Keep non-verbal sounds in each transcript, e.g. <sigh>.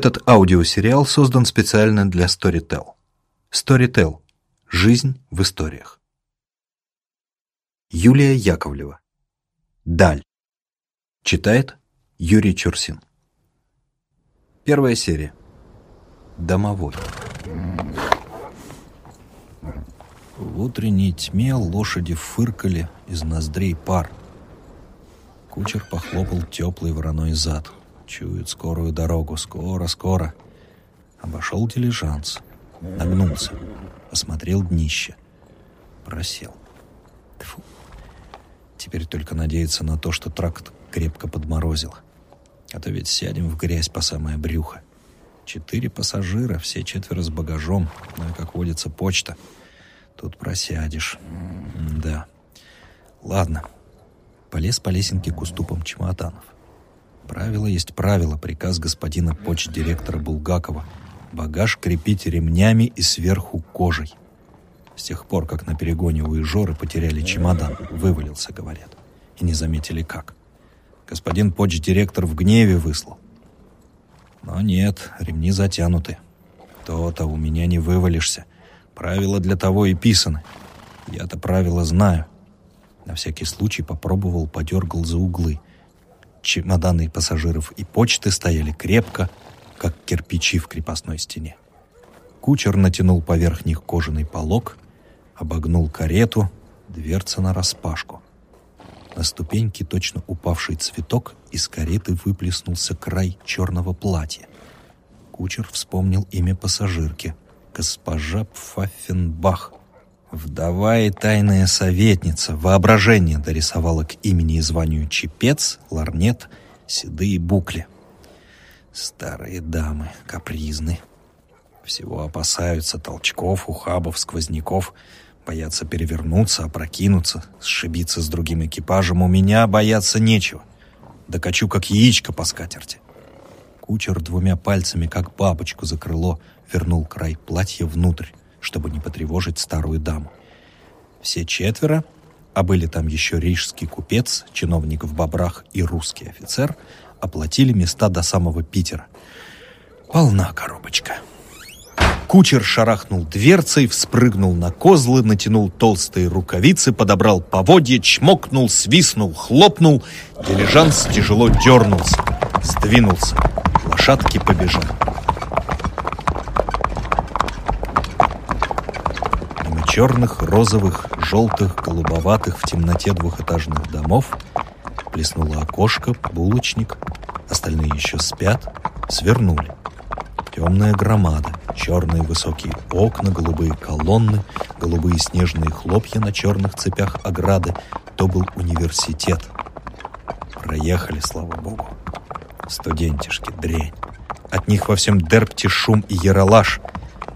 Этот аудиосериал создан специально для Storytel. Storytel. Жизнь в историях. Юлия Яковлева. Даль. Читает Юрий Чурсин. Первая серия. Домовой. В утренней тьме лошади фыркали, из ноздрей пар. Кучер похлопал теплый вороной зад. Чует скорую дорогу. Скоро, скоро. Обошел дилижанс. Нагнулся. Осмотрел днище. Просел. Тьфу. Теперь только надеяться на то, что тракт крепко подморозил. А то ведь сядем в грязь по самое брюхо. Четыре пассажира, все четверо с багажом. Ну и, как водится, почта — Тут просядешь. да. Ладно. Полез по лесенке к уступам чемоданов. Правило есть правило. Приказ господина почт-директора Булгакова. Багаж крепить ремнями и сверху кожей. С тех пор, как на перегоне у Ижоры потеряли чемодан, вывалился, говорят. И не заметили как. Господин почт-директор в гневе выслал. Но нет, ремни затянуты. То-то у меня не вывалишься. Правила для того и писаны. Я-то правила знаю. На всякий случай попробовал, подергал за углы. Чемоданы пассажиров и почты стояли крепко, как кирпичи в крепостной стене. Кучер натянул поверх них кожаный полог, обогнул карету, дверца нараспашку. На ступеньке точно упавший цветок из кареты выплеснулся край черного платья. Кучер вспомнил имя пассажирки — госпожа Пфаффенбах. Вдова и тайная советница, воображение дорисовала к имени и званию чепец, ларнет, седые букли. Старые дамы, капризны. Всего опасаются толчков, ухабов, сквозняков, боятся перевернуться, опрокинуться, сшибиться с другим экипажем. У меня бояться нечего. Докачу, как яичко по скатерти. Кучер двумя пальцами, как бабочку за крыло, вернул край платья внутрь, чтобы не потревожить старую даму. Все четверо, а были там еще рижский купец, чиновник в бобрах и русский офицер, оплатили места до самого Питера. Полна коробочка. Кучер шарахнул дверцей, вспрыгнул на козлы, натянул толстые рукавицы, подобрал поводья, чмокнул, свистнул, хлопнул. Дилижанс тяжело дернулся, сдвинулся. Лошадки побежали. Черных, розовых, желтых, голубоватых в темноте двухэтажных домов плеснуло окошко, булочник, остальные еще спят, свернули. Темная громада, черные высокие окна, голубые колонны, голубые снежные хлопья на черных цепях ограды. То был университет. Проехали, слава богу. Студентишки, дрень. От них во всем дерпте шум и яролаж.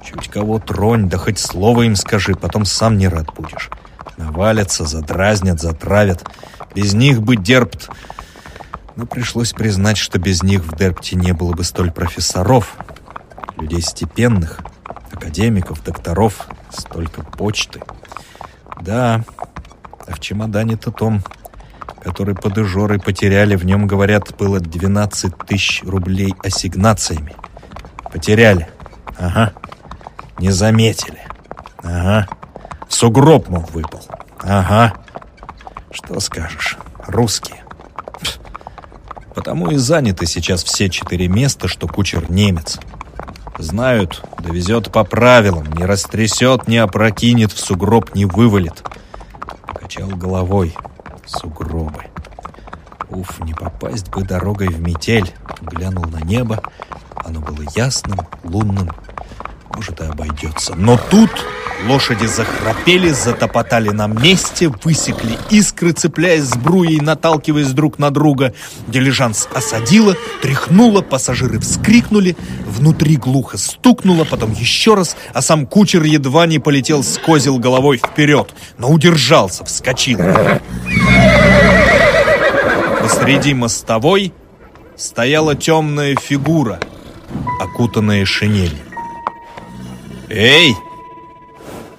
Чуть кого тронь, да хоть слово им скажи, потом сам не рад будешь. Навалятся, задразнят, затравят. Без них бы Дерпт... Но пришлось признать, что без них в Дерпте не было бы столь профессоров, людей степенных, академиков, докторов, столько почты. Да, а в чемодане-то том, который под Ижорой потеряли, в нем, говорят, было 12 тысяч рублей ассигнациями. Потеряли. Ага. Не заметили. Ага. Сугроб, мол, выпал. Ага. Что скажешь, русские. Потому и заняты сейчас все четыре места, что кучер немец. Знают, довезет по правилам, не растрясет, не опрокинет, в сугроб не вывалит. Покачал головой. Сугробы. Уф, не попасть бы дорогой в метель. Глянул на небо. Оно было ясным, лунным, может, и обойдется. Но тут лошади захрапели, затопотали на месте, высекли искры, цепляясь с бруей, наталкиваясь друг на друга. Дилижанс осадила, тряхнула, пассажиры вскрикнули, внутри глухо стукнуло, потом еще раз, а сам кучер едва не полетел с козел головой вперед, но удержался, вскочил. Посреди мостовой стояла темная фигура, окутанная шинелью. «Эй!»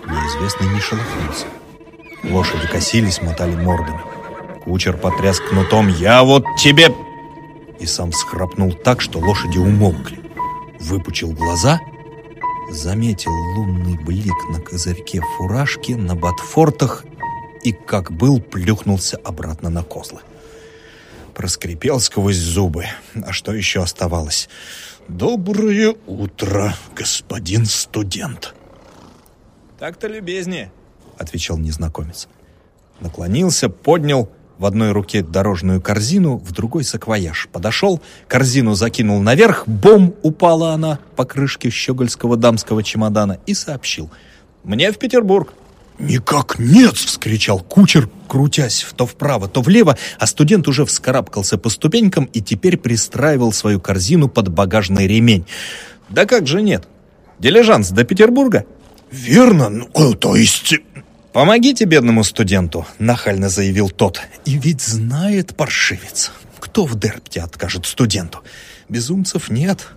Неизвестный не шелохнулся. Лошади косились, мотали мордами. Кучер потряс кнутом «Я вот тебе...» И сам схрапнул так, что лошади умолкли. выпучил глаза, заметил лунный блик на козырьке фуражки, на ботфортах и, как был, плюхнулся обратно на козлы. Проскрипел сквозь зубы. А что еще оставалось? «Доброе утро, господин студент!» «Так-то любезнее», — отвечал незнакомец. Наклонился, поднял в одной руке дорожную корзину, в другой саквояж. Подошел, корзину закинул наверх, бом, упала она по крышке щегольского дамского чемодана и сообщил. «Мне в Петербург». «Никак нет!» — вскричал кучер, крутясь то вправо, то влево, а студент уже вскарабкался по ступенькам и теперь пристраивал свою корзину под багажный ремень. «Да как же нет? Дилижанс до Петербурга?» «Верно, ну, то есть...» «Помогите бедному студенту», — нахально заявил тот. «И ведь знает паршивец, кто в Дерпте откажет студенту. Безумцев нет.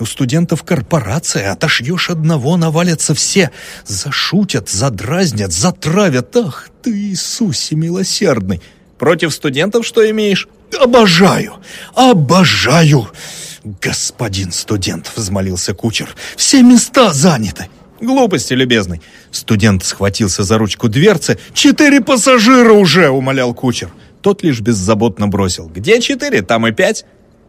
У студентов корпорация, отошьешь одного, навалятся все. Зашутят, задразнят, затравят. Ах ты, Иисусе милосердный! Против студентов что имеешь?» «Обожаю! Обожаю!» «Господин студент!» — взмолился кучер. «Все места заняты!» «Глупости, любезный!» Студент схватился за ручку дверцы. «Четыре пассажира уже!» — умолял кучер. Тот лишь беззаботно бросил. «Где четыре? Там и пять!»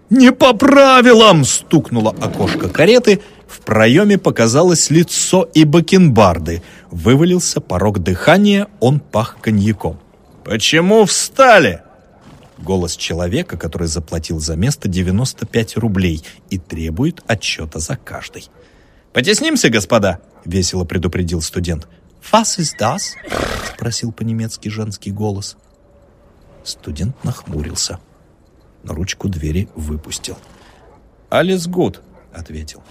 «Не по правилам!» — стукнуло окошко кареты. В проеме показалось лицо и бакенбарды. Вывалился порог дыхания, он пах коньяком. «Почему встали?» Голос человека, который заплатил за место 95 рублей и требует отчета за каждый. «Потеснимся, господа!» — весело предупредил студент. «Was ist das?» — спросил по-немецки женский голос. Студент нахмурился. На ручку двери выпустил. «Алис гуд», — ответил.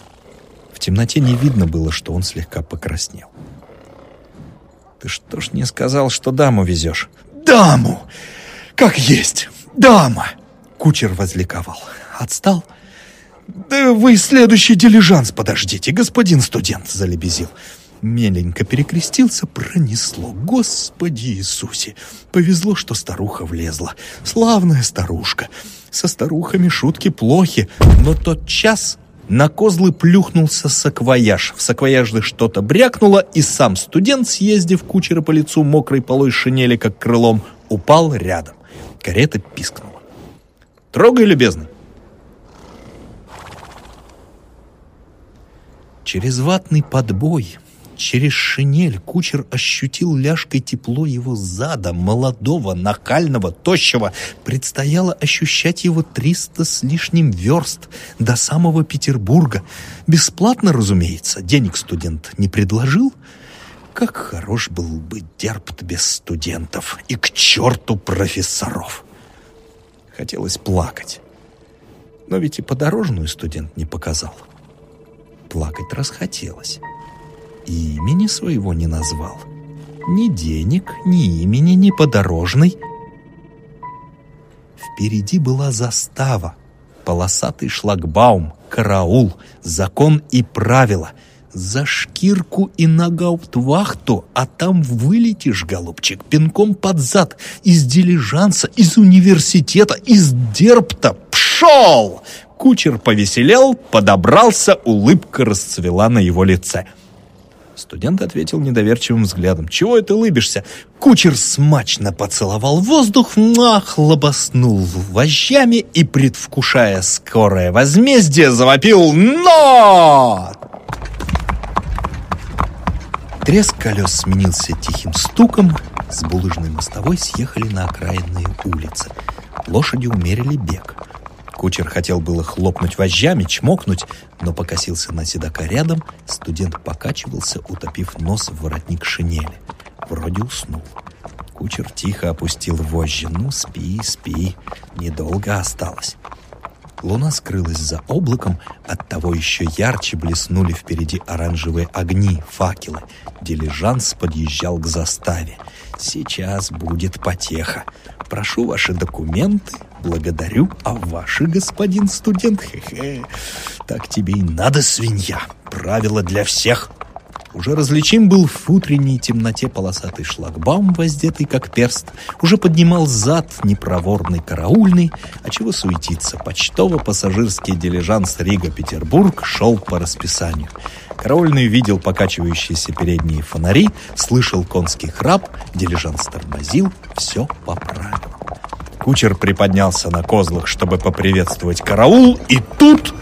В темноте не видно было, что он слегка покраснел. «Ты что ж не сказал, что даму везешь?» «Даму! Как есть! Дама!» Кучер возликовал. «Отстал?» «Да вы следующий дилижанс подождите, господин студент», — залебезил. Меленько перекрестился, пронесло. Господи Иисусе! Повезло, что старуха влезла. Славная старушка. Со старухами шутки плохи. Но тот час на козлы плюхнулся саквояж. В саквояже что-то брякнуло, и сам студент, съездив кучера по лицу мокрой полой шинели, как крылом, упал рядом. Карета пискнула. «Трогай, любезный!» Через ватный подбой, через шинель кучер ощутил ляжкой тепло его зада, молодого, нахального, тощего. Предстояло ощущать его триста с лишним верст до самого Петербурга. Бесплатно, разумеется, денег студент не предложил. Как хорош был бы Дерпт без студентов и к черту профессоров. Хотелось плакать. Но ведь и подорожную студент не показал. — плакать расхотелось. И имени своего не назвал. Ни денег, ни имени, ни подорожной. Впереди была застава, полосатый шлагбаум, караул, закон и правила. За шкирку и на гауптвахту, а там вылетишь, голубчик, пинком под зад, из дилижанса, из университета, из дерпта. Пшел! Кучер повеселел, подобрался, улыбка расцвела на его лице. Студент ответил недоверчивым взглядом. «Чего это улыбишься?» Кучер смачно поцеловал воздух, нахлобоснул вожжами и, предвкушая скорое возмездие, завопил «Но!». Треск колес сменился тихим стуком, с булыжной мостовой съехали на окраинные улицы. Лошади умерили бег. Кучер хотел было хлопнуть вожжами, чмокнуть, но покосился на седока рядом. Студент покачивался, утопив нос в воротник шинели. Вроде уснул. Кучер тихо опустил вожжи. «Ну, спи, спи. Недолго осталось». Луна скрылась за облаком, оттого еще ярче блеснули впереди оранжевые огни, факелы. Дилижанс подъезжал к заставе. «Сейчас будет потеха. Прошу ваши документы, Благодарю, а ваши, господин студент, хе-хе. Так тебе и надо, свинья. Правило для всех. Уже различим был в утренней темноте полосатый шлагбаум, воздетый как перст. Уже поднимал зад непроворный караульный, а чего суетиться. Почтово-пассажирский дилижанс Рига-Петербург шел по расписанию. Караульный видел покачивающиеся передние фонари, слышал конский храп, дилижанс тормозил, все по правилам. Кучер приподнялся на козлах, чтобы поприветствовать караул, и тут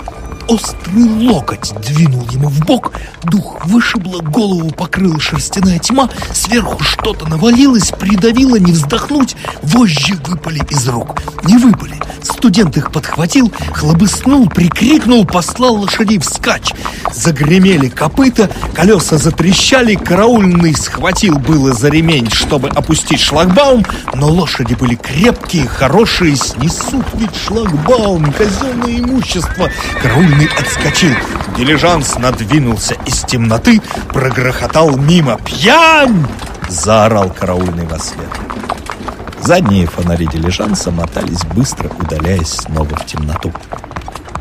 острый локоть двинул ему в бок, дух вышибло, голову покрыла шерстяная тьма, сверху что-то навалилось, придавило, не вздохнуть, вожжи выпали из рук. Не выпали. Студент их подхватил, хлобыснул, прикрикнул, послал лошадей вскачь. Загремели копыта, колеса затрещали, караульный схватил было за ремень, чтобы опустить шлагбаум, но лошади были крепкие, хорошие, снесут ведь шлагбаум, казенное имущество. Караульный Патрульный отскочил. Дилижанс надвинулся из темноты, прогрохотал мимо. «Пьянь!» — заорал караульный во свет. Задние фонари дилижанса мотались быстро, удаляясь снова в темноту.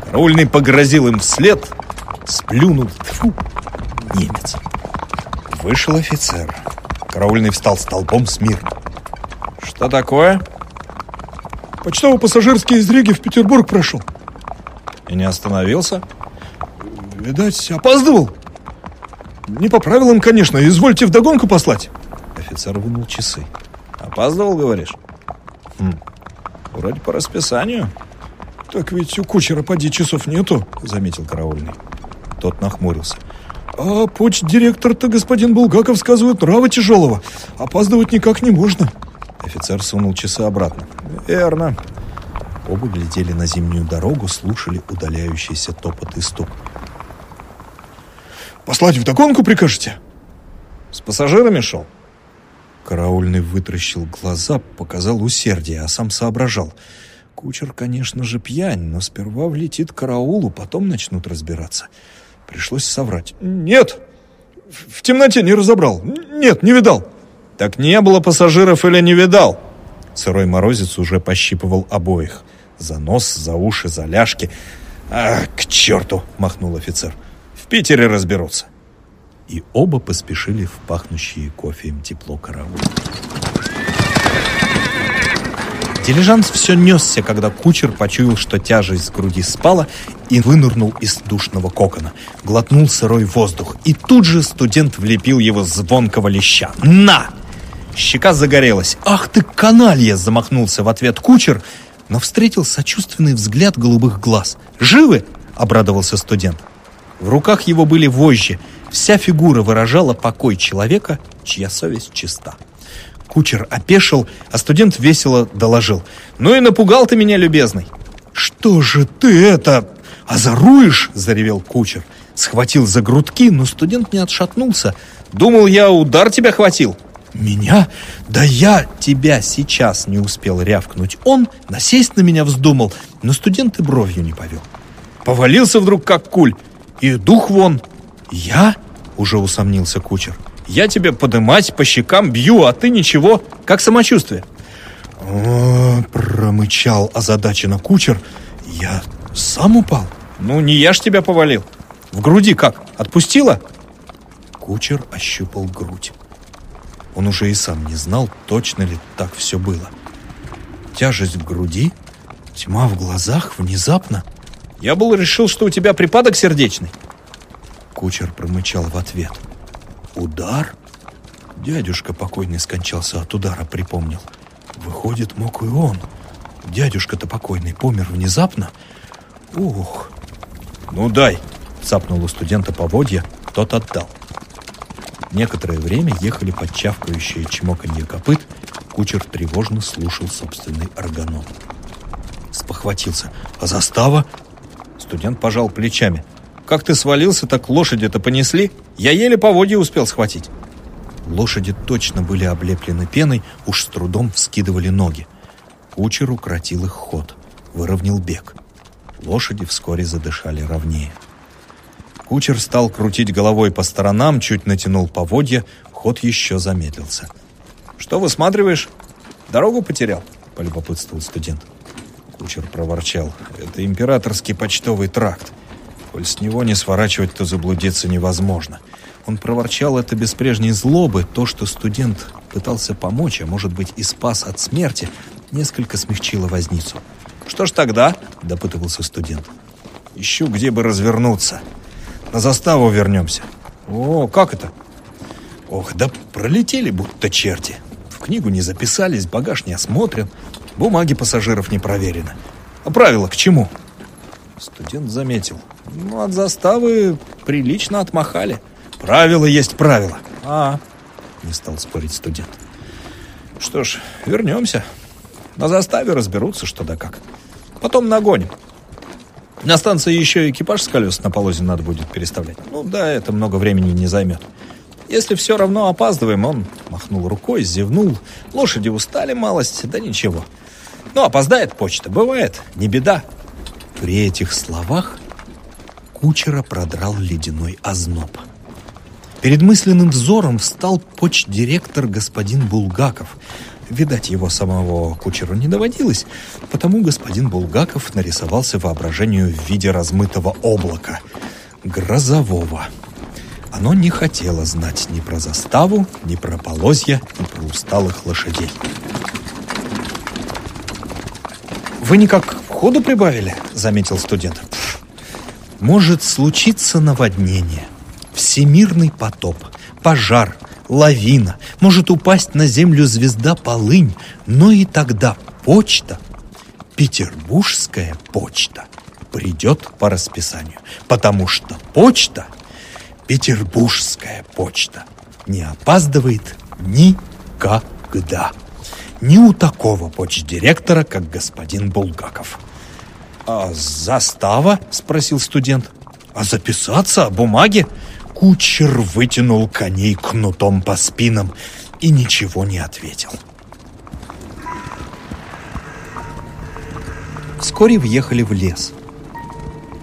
Караульный погрозил им вслед, сплюнул. Тьфу, немец. Вышел офицер. Караульный встал столбом смирно. «Что такое?» «Почтово-пассажирский из Риги в Петербург прошел». И не остановился? Видать, опаздывал. Не по правилам, конечно. Извольте вдогонку послать. Офицер вынул часы. Опаздывал, говоришь? Хм. Вроде по расписанию. Так ведь у кучера поди часов нету, заметил караульный. Тот нахмурился. А почт-директор-то господин Булгаков сказывает нрава тяжелого. Опаздывать никак не можно. Офицер сунул часы обратно. Верно. Оба глядели на зимнюю дорогу, слушали удаляющийся топот и стук. «Послать вдогонку прикажете?» «С пассажирами шел?» Караульный вытращил глаза, показал усердие, а сам соображал. Кучер, конечно же, пьянь, но сперва влетит караулу, потом начнут разбираться. Пришлось соврать. «Нет, в темноте не разобрал. Нет, не видал». «Так не было пассажиров или не видал?» Сырой морозец уже пощипывал обоих. За нос, за уши, за ляжки. «А, к черту!» — махнул офицер. «В Питере разберутся». И оба поспешили в пахнущие кофеем тепло караул. Дилижанс все несся, когда кучер почуял, что тяжесть с груди спала, и вынырнул из душного кокона. Глотнул сырой воздух, и тут же студент влепил его звонкого леща. «На!» Щека загорелась. «Ах ты, каналья!» — замахнулся в ответ кучер, но встретил сочувственный взгляд голубых глаз. «Живы?» — обрадовался студент. В руках его были вожжи. Вся фигура выражала покой человека, чья совесть чиста. Кучер опешил, а студент весело доложил. «Ну и напугал ты меня, любезный!» «Что же ты это озоруешь?» — заревел кучер. Схватил за грудки, но студент не отшатнулся. «Думал, я удар тебя хватил!» «Меня? Да я тебя сейчас не успел рявкнуть. Он насесть на меня вздумал, но студент и бровью не повел. Повалился вдруг как куль, и дух вон. Я?» — уже усомнился кучер. «Я тебе подымать по щекам бью, а ты ничего. Как самочувствие?» О, промычал озадаченно кучер. «Я сам упал?» «Ну, не я ж тебя повалил. В груди как? Отпустила?» Кучер ощупал грудь. Он уже и сам не знал, точно ли так все было. Тяжесть в груди, тьма в глазах внезапно. «Я был решил, что у тебя припадок сердечный». Кучер промычал в ответ. «Удар?» Дядюшка покойный скончался от удара, припомнил. Выходит, мог и он. Дядюшка-то покойный помер внезапно. Ух. Ну дай, цапнул у студента поводья, тот отдал. Некоторое время ехали под чавкающее чмоканье копыт, кучер тревожно слушал собственный органон. Спохватился. «А застава?» Студент пожал плечами. «Как ты свалился, так лошади-то понесли. Я еле поводья успел схватить». Лошади точно были облеплены пеной, уж с трудом вскидывали ноги. Кучер укротил их ход, выровнял бег. Лошади вскоре задышали ровнее. Кучер стал крутить головой по сторонам, чуть натянул поводья, ход еще замедлился. «Что высматриваешь? Дорогу потерял?» — полюбопытствовал студент. Кучер проворчал. «Это императорский почтовый тракт. Коль с него не сворачивать, то заблудиться невозможно. Он проворчал это без прежней злобы. То, что студент пытался помочь, а может быть и спас от смерти, несколько смягчило возницу. «Что ж тогда?» – допытывался студент. «Ищу, где бы развернуться. На заставу вернемся». «О, как это?» «Ох, да пролетели будто черти. В книгу не записались, багаж не осмотрен, бумаги пассажиров не проверены. А правила к чему?» Студент заметил. «Ну, от заставы прилично отмахали». «Правила есть правила». «А, не стал спорить студент. Что ж, вернемся. На заставе разберутся, что да как. Потом нагоним. На станции еще экипаж с колес на полозе надо будет переставлять. Ну да, это много времени не займет. Если все равно опаздываем, он махнул рукой, зевнул. Лошади устали малость, да ничего. Ну, опоздает почта, бывает, не беда. При этих словах кучера продрал ледяной озноб. Перед мысленным взором встал почдиректор господин Булгаков. Видать, его самого кучеру не доводилось, потому господин Булгаков нарисовался воображению в виде размытого облака, грозового. Оно не хотело знать ни про заставу, ни про полозья, ни про усталых лошадей. «Вы никак ходу прибавили?» — заметил студент. «Может случиться наводнение всемирный потоп, пожар, лавина, может упасть на землю звезда полынь, но и тогда почта, петербургская почта, придет по расписанию, потому что почта, петербургская почта, не опаздывает никогда. Ни у такого почдиректора, как господин Булгаков. «А застава?» – спросил студент. «А записаться? Бумаги?» Кучер вытянул коней кнутом по спинам и ничего не ответил. Вскоре въехали в лес.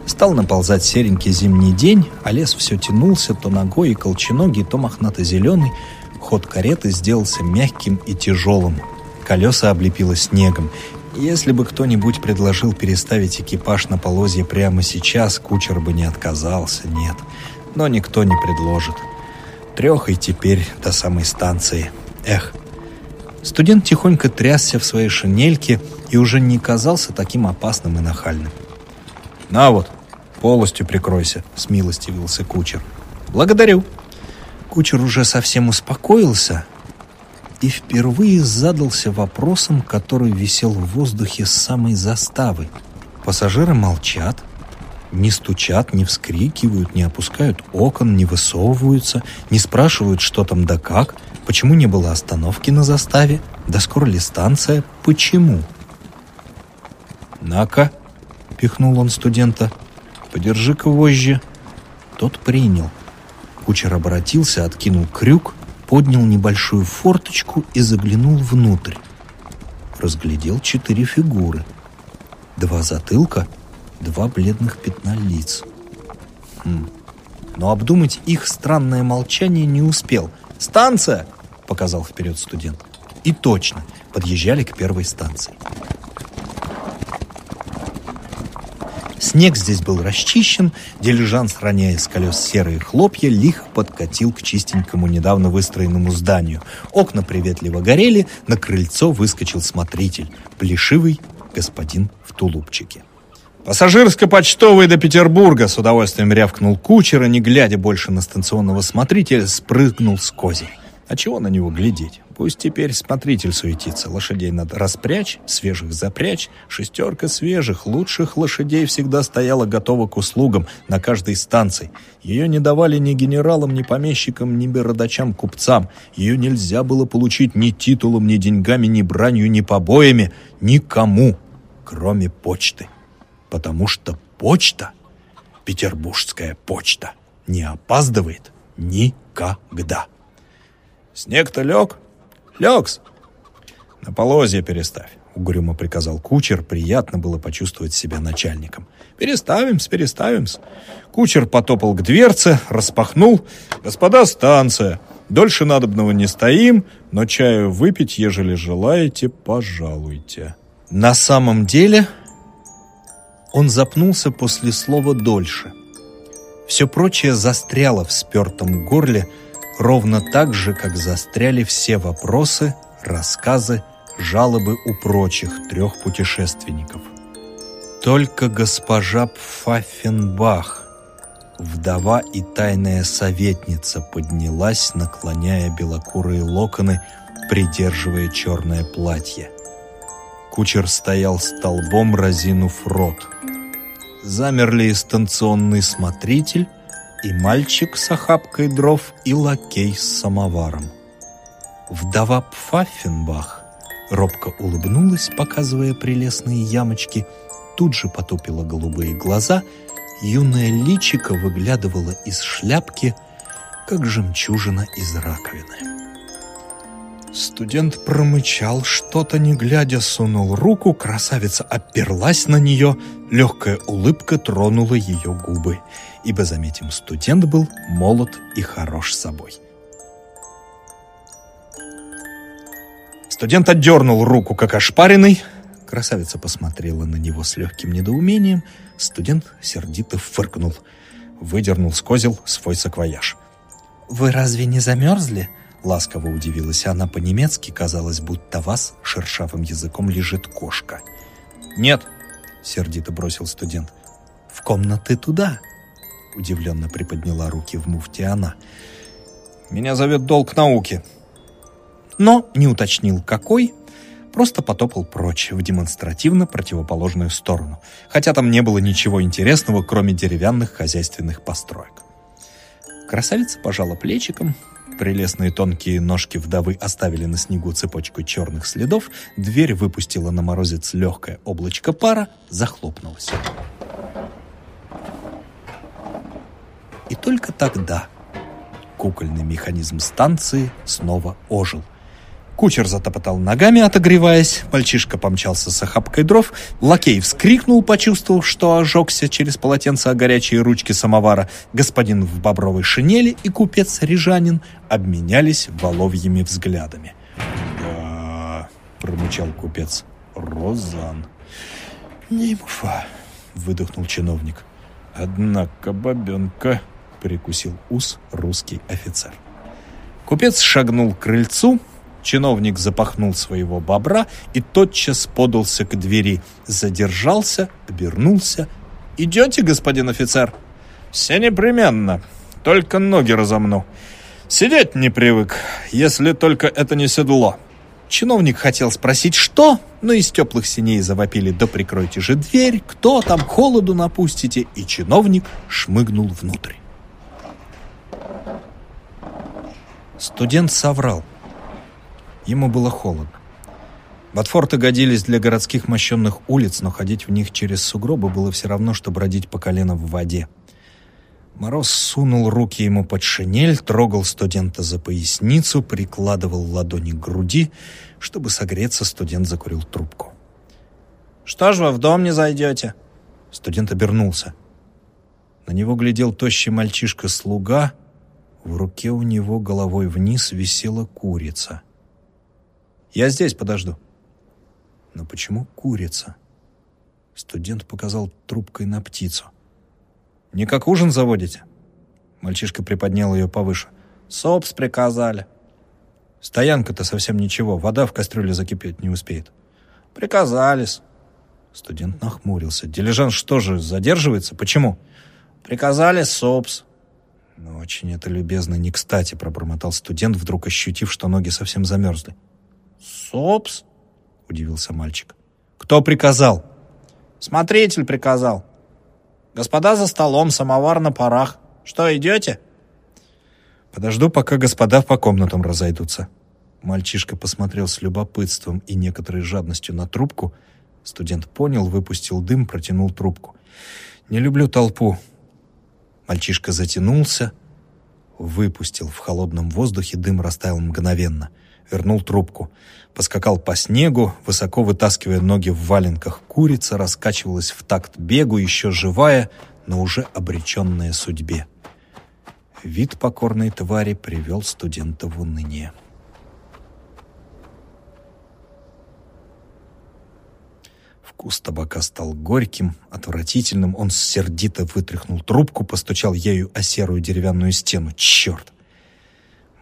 Стал наползать серенький зимний день, а лес все тянулся то ногой и колченогий, то мохнато-зеленый. Ход кареты сделался мягким и тяжелым. Колеса облепило снегом. Если бы кто-нибудь предложил переставить экипаж на полозье прямо сейчас, кучер бы не отказался, нет но никто не предложит. Трех и теперь до самой станции. Эх. Студент тихонько трясся в своей шинельке и уже не казался таким опасным и нахальным. «На вот, полностью прикройся», — смилостивился кучер. «Благодарю». Кучер уже совсем успокоился и впервые задался вопросом, который висел в воздухе с самой заставы. Пассажиры молчат, не стучат, не вскрикивают, не опускают окон, не высовываются, не спрашивают, что там да как, почему не было остановки на заставе, да скоро ли станция, почему. «На-ка!» — пихнул он студента. «Подержи-ка вожжи». Тот принял. Кучер обратился, откинул крюк, поднял небольшую форточку и заглянул внутрь. Разглядел четыре фигуры. Два затылка — два бледных пятна лиц. Хм. Но обдумать их странное молчание не успел. «Станция!» — показал вперед студент. И точно, подъезжали к первой станции. Снег здесь был расчищен, дилижанс, роняя с колес серые хлопья, лихо подкатил к чистенькому недавно выстроенному зданию. Окна приветливо горели, на крыльцо выскочил смотритель, плешивый господин в тулупчике. «Пассажирско-почтовый до Петербурга!» С удовольствием рявкнул кучер, и, не глядя больше на станционного смотрителя, спрыгнул с кози. А чего на него глядеть? Пусть теперь смотритель суетится. Лошадей надо распрячь, свежих запрячь. Шестерка свежих, лучших лошадей всегда стояла готова к услугам на каждой станции. Ее не давали ни генералам, ни помещикам, ни бородачам-купцам. Ее нельзя было получить ни титулом, ни деньгами, ни бранью, ни побоями. Никому, кроме почты потому что почта, петербургская почта, не опаздывает никогда. Снег-то лег? Легс. На полозье переставь, угрюмо приказал кучер. Приятно было почувствовать себя начальником. Переставим-с, переставим-с. Кучер потопал к дверце, распахнул. Господа, станция. Дольше надобного не стоим, но чаю выпить, ежели желаете, пожалуйте. На самом деле он запнулся после слова «дольше». Все прочее застряло в спертом горле, ровно так же, как застряли все вопросы, рассказы, жалобы у прочих трех путешественников. Только госпожа Пфаффенбах, вдова и тайная советница, поднялась, наклоняя белокурые локоны, придерживая черное платье. Кучер стоял столбом, разинув рот. Замерли и станционный смотритель, и мальчик с охапкой дров, и лакей с самоваром. Вдова Пфаффенбах робко улыбнулась, показывая прелестные ямочки, тут же потупила голубые глаза, юное личико выглядывало из шляпки, как жемчужина из раковины. Студент промычал что-то, не глядя, сунул руку, красавица оперлась на нее, легкая улыбка тронула ее губы, ибо, заметим, студент был молод и хорош собой. Студент отдернул руку, как ошпаренный. Красавица посмотрела на него с легким недоумением. Студент сердито фыркнул, выдернул с козел свой саквояж. «Вы разве не замерзли?» Ласково удивилась она по-немецки, казалось, будто вас шершавым языком лежит кошка. «Нет», — сердито бросил студент. «В комнаты туда», — удивленно приподняла руки в муфте она. «Меня зовет долг науки». Но не уточнил, какой, просто потопал прочь в демонстративно противоположную сторону, хотя там не было ничего интересного, кроме деревянных хозяйственных построек. Красавица пожала плечиком, Прелестные тонкие ножки вдовы оставили на снегу цепочку черных следов, дверь выпустила на морозец легкое облачко пара, захлопнулась. И только тогда кукольный механизм станции снова ожил – Кучер затопотал ногами, отогреваясь. Мальчишка помчался с охапкой дров. Лакей вскрикнул, почувствовав, что ожегся через полотенце о горячие ручки самовара. Господин в бобровой шинели и купец-рижанин обменялись воловьими взглядами. «Да...» — промычал купец. «Розан». «Нимфа», — выдохнул чиновник. «Однако бабенка», — прикусил ус русский офицер. Купец шагнул к крыльцу, Чиновник запахнул своего бобра и тотчас подался к двери. Задержался, обернулся. «Идете, господин офицер?» «Все непременно. Только ноги разомну. Сидеть не привык, если только это не седло». Чиновник хотел спросить, что, но из теплых синей завопили «Да прикройте же дверь! Кто там холоду напустите?» И чиновник шмыгнул внутрь. Студент соврал. Ему было холодно. Ботфорты годились для городских мощенных улиц, но ходить в них через сугробы было все равно, что бродить по колено в воде. Мороз сунул руки ему под шинель, трогал студента за поясницу, прикладывал ладони к груди. Чтобы согреться, студент закурил трубку. «Что ж вы в дом не зайдете?» Студент обернулся. На него глядел тощий мальчишка-слуга. В руке у него головой вниз висела курица — я здесь подожду. Но почему курица? Студент показал трубкой на птицу. Не как ужин заводите? Мальчишка приподнял ее повыше. Сопс приказали. Стоянка-то совсем ничего, вода в кастрюле закипеть не успеет. Приказались. Студент нахмурился. Дилижанс что же, задерживается? Почему? Приказали сопс. Ну, очень это любезно, не кстати, пробормотал студент, вдруг ощутив, что ноги совсем замерзли. «Сопс?» — удивился мальчик. «Кто приказал?» «Смотритель приказал. Господа за столом, самовар на парах. Что, идете?» «Подожду, пока господа по комнатам разойдутся». Мальчишка посмотрел с любопытством и некоторой жадностью на трубку. Студент понял, выпустил дым, протянул трубку. «Не люблю толпу». Мальчишка затянулся, выпустил в холодном воздухе, дым растаял мгновенно — вернул трубку. Поскакал по снегу, высоко вытаскивая ноги в валенках. Курица раскачивалась в такт бегу, еще живая, но уже обреченная судьбе. Вид покорной твари привел студента в уныние. Вкус табака стал горьким, отвратительным. Он сердито вытряхнул трубку, постучал ею о серую деревянную стену. Черт!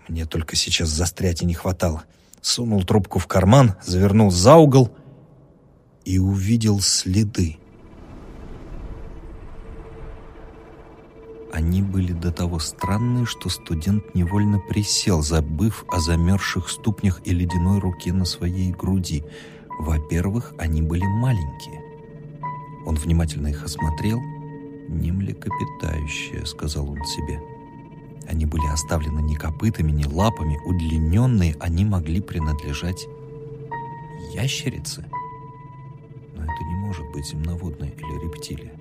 Мне только сейчас застрять и не хватало. Сунул трубку в карман, завернул за угол и увидел следы. Они были до того странные, что студент невольно присел, забыв о замерзших ступнях и ледяной руке на своей груди. Во-первых, они были маленькие. Он внимательно их осмотрел. «Не млекопитающие», — сказал он себе. Они были оставлены не копытами, не лапами, удлиненные они могли принадлежать ящерице. Но это не может быть земноводная или рептилия.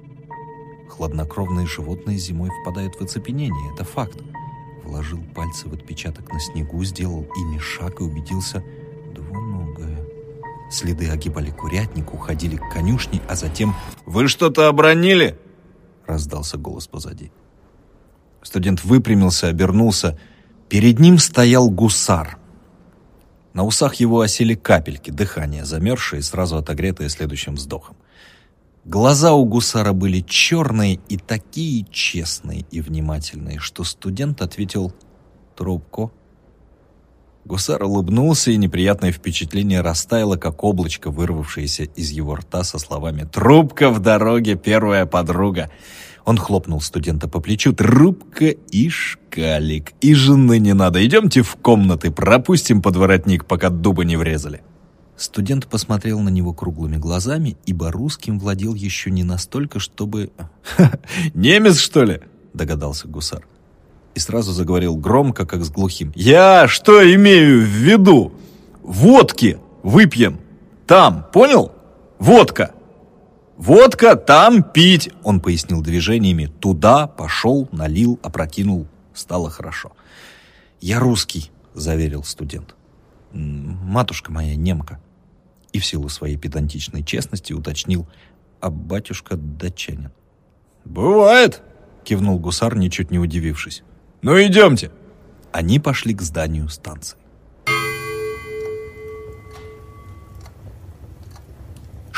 Хладнокровные животные зимой впадают в оцепенение, это факт. Вложил пальцы в отпечаток на снегу, сделал ими шаг и убедился двуногое. Следы огибали курятник, уходили к конюшне, а затем «Вы что-то обронили?» раздался голос позади. Студент выпрямился, обернулся. Перед ним стоял гусар. На усах его осели капельки, дыхание замерзшее и сразу отогретое следующим вздохом. Глаза у гусара были черные и такие честные и внимательные, что студент ответил «Трубку». Гусар улыбнулся, и неприятное впечатление растаяло, как облачко, вырвавшееся из его рта со словами «Трубка в дороге, первая подруга». Он хлопнул студента по плечу. «Трубка и шкалик. И жены не надо. Идемте в комнаты, пропустим подворотник, пока дуба не врезали». Студент посмотрел на него круглыми глазами, ибо русским владел еще не настолько, чтобы... <laughs> «Немец, что ли?» — догадался гусар. И сразу заговорил громко, как с глухим. «Я что имею в виду? Водки выпьем. Там, понял? Водка!» «Водка там пить!» — он пояснил движениями. «Туда пошел, налил, опрокинул. Стало хорошо». «Я русский», — заверил студент. «Матушка моя немка» и в силу своей педантичной честности уточнил, а батюшка датчанин. «Бывает!» — кивнул гусар, ничуть не удивившись. «Ну идемте!» Они пошли к зданию станции.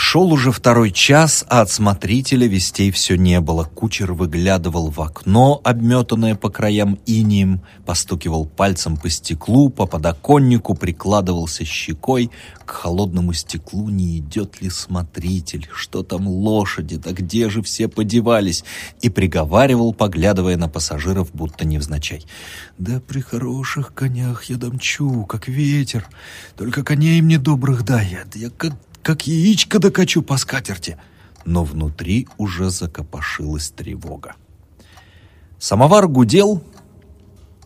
Шел уже второй час, а от смотрителя вестей все не было. Кучер выглядывал в окно, обметанное по краям инием, постукивал пальцем по стеклу, по подоконнику, прикладывался щекой к холодному стеклу. Не идет ли смотритель? Что там лошади? Да где же все подевались? И приговаривал, поглядывая на пассажиров, будто невзначай. «Да при хороших конях я домчу, как ветер. Только коней мне добрых дай. Я как как яичко докачу по скатерти. Но внутри уже закопошилась тревога. Самовар гудел.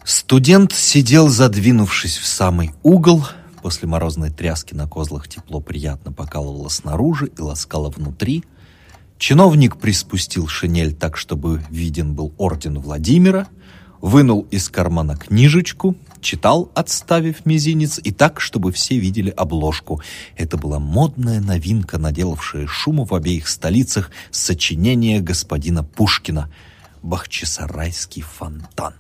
Студент сидел, задвинувшись в самый угол. После морозной тряски на козлах тепло приятно покалывало снаружи и ласкало внутри. Чиновник приспустил шинель так, чтобы виден был орден Владимира, вынул из кармана книжечку, читал, отставив мизинец, и так, чтобы все видели обложку. Это была модная новинка, наделавшая шуму в обеих столицах, сочинение господина Пушкина «Бахчисарайский фонтан».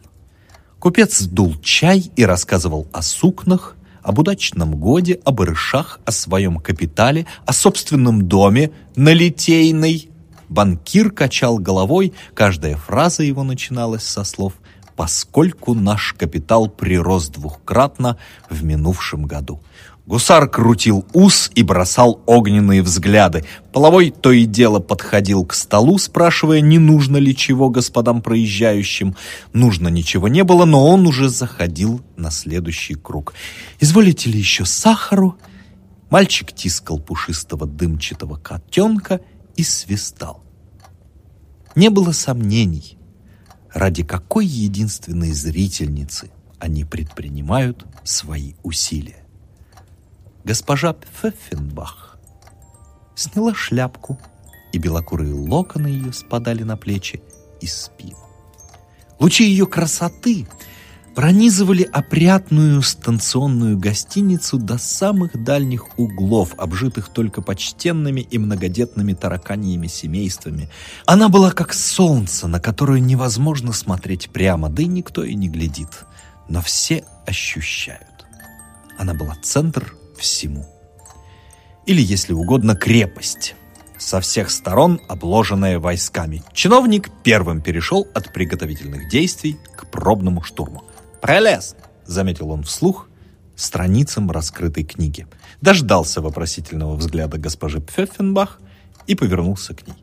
Купец дул чай и рассказывал о сукнах, об удачном годе, о барышах, о своем капитале, о собственном доме на Литейной. Банкир качал головой, каждая фраза его начиналась со слов поскольку наш капитал прирос двухкратно в минувшем году. Гусар крутил ус и бросал огненные взгляды. Половой то и дело подходил к столу, спрашивая, не нужно ли чего господам проезжающим. Нужно ничего не было, но он уже заходил на следующий круг. «Изволите ли еще сахару?» Мальчик тискал пушистого дымчатого котенка и свистал. Не было сомнений ради какой единственной зрительницы они предпринимают свои усилия. Госпожа Пфеффенбах сняла шляпку, и белокурые локоны ее спадали на плечи и спину. Лучи ее красоты — пронизывали опрятную станционную гостиницу до самых дальних углов, обжитых только почтенными и многодетными тараканьими семействами. Она была как солнце, на которое невозможно смотреть прямо, да и никто и не глядит. Но все ощущают. Она была центр всему. Или, если угодно, крепость. со всех сторон обложенная войсками. Чиновник первым перешел от приготовительных действий к пробному штурму. «Прелестно!» — заметил он вслух страницам раскрытой книги. Дождался вопросительного взгляда госпожи Пфеффенбах и повернулся к ней.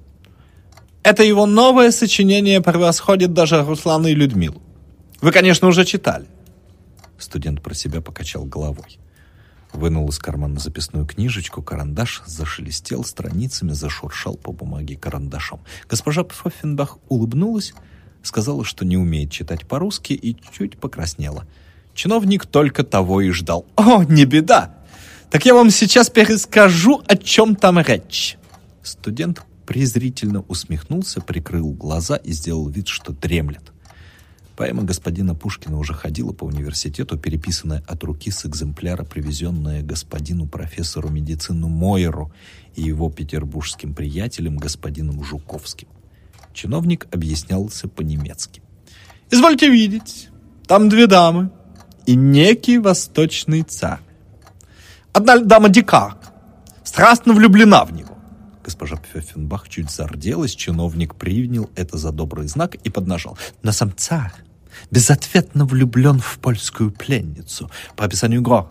«Это его новое сочинение превосходит даже Руслана и Людмилу. Вы, конечно, уже читали». Студент про себя покачал головой. Вынул из кармана записную книжечку, карандаш зашелестел страницами, зашуршал по бумаге карандашом. Госпожа Пфоффенбах улыбнулась, сказала, что не умеет читать по-русски и чуть покраснела. Чиновник только того и ждал. «О, не беда! Так я вам сейчас перескажу, о чем там речь!» Студент презрительно усмехнулся, прикрыл глаза и сделал вид, что дремлет. Поэма господина Пушкина уже ходила по университету, переписанная от руки с экземпляра, привезенная господину профессору медицину Мойеру и его петербургским приятелем господином Жуковским. Чиновник объяснялся по-немецки. «Извольте видеть, там две дамы и некий восточный царь. Одна дама дикарка, страстно влюблена в него. Госпожа Пфеффенбах чуть зарделась, чиновник принял это за добрый знак и поднажал. Но сам царь безответно влюблен в польскую пленницу, по описанию города,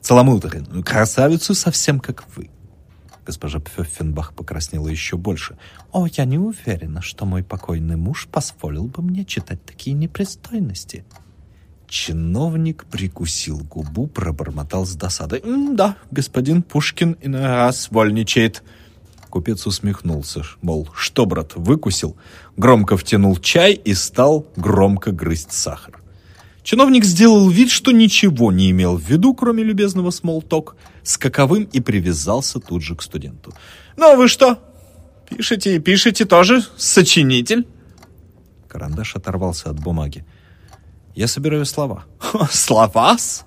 целомудренную, красавицу совсем как вы. Госпожа Пфеффенбах покраснела еще больше. «О, я не уверена, что мой покойный муж позволил бы мне читать такие непристойности». Чиновник прикусил губу, пробормотал с досадой. «Да, господин Пушкин иной раз вольничает». Купец усмехнулся, мол, что, брат, выкусил? Громко втянул чай и стал громко грызть сахар. Чиновник сделал вид, что ничего не имел в виду, кроме любезного смолток, с каковым и привязался тут же к студенту. «Ну, а вы что, пишете и пишете тоже, сочинитель?» Карандаш оторвался от бумаги. «Я собираю слова». <laughs> «Слова-с?»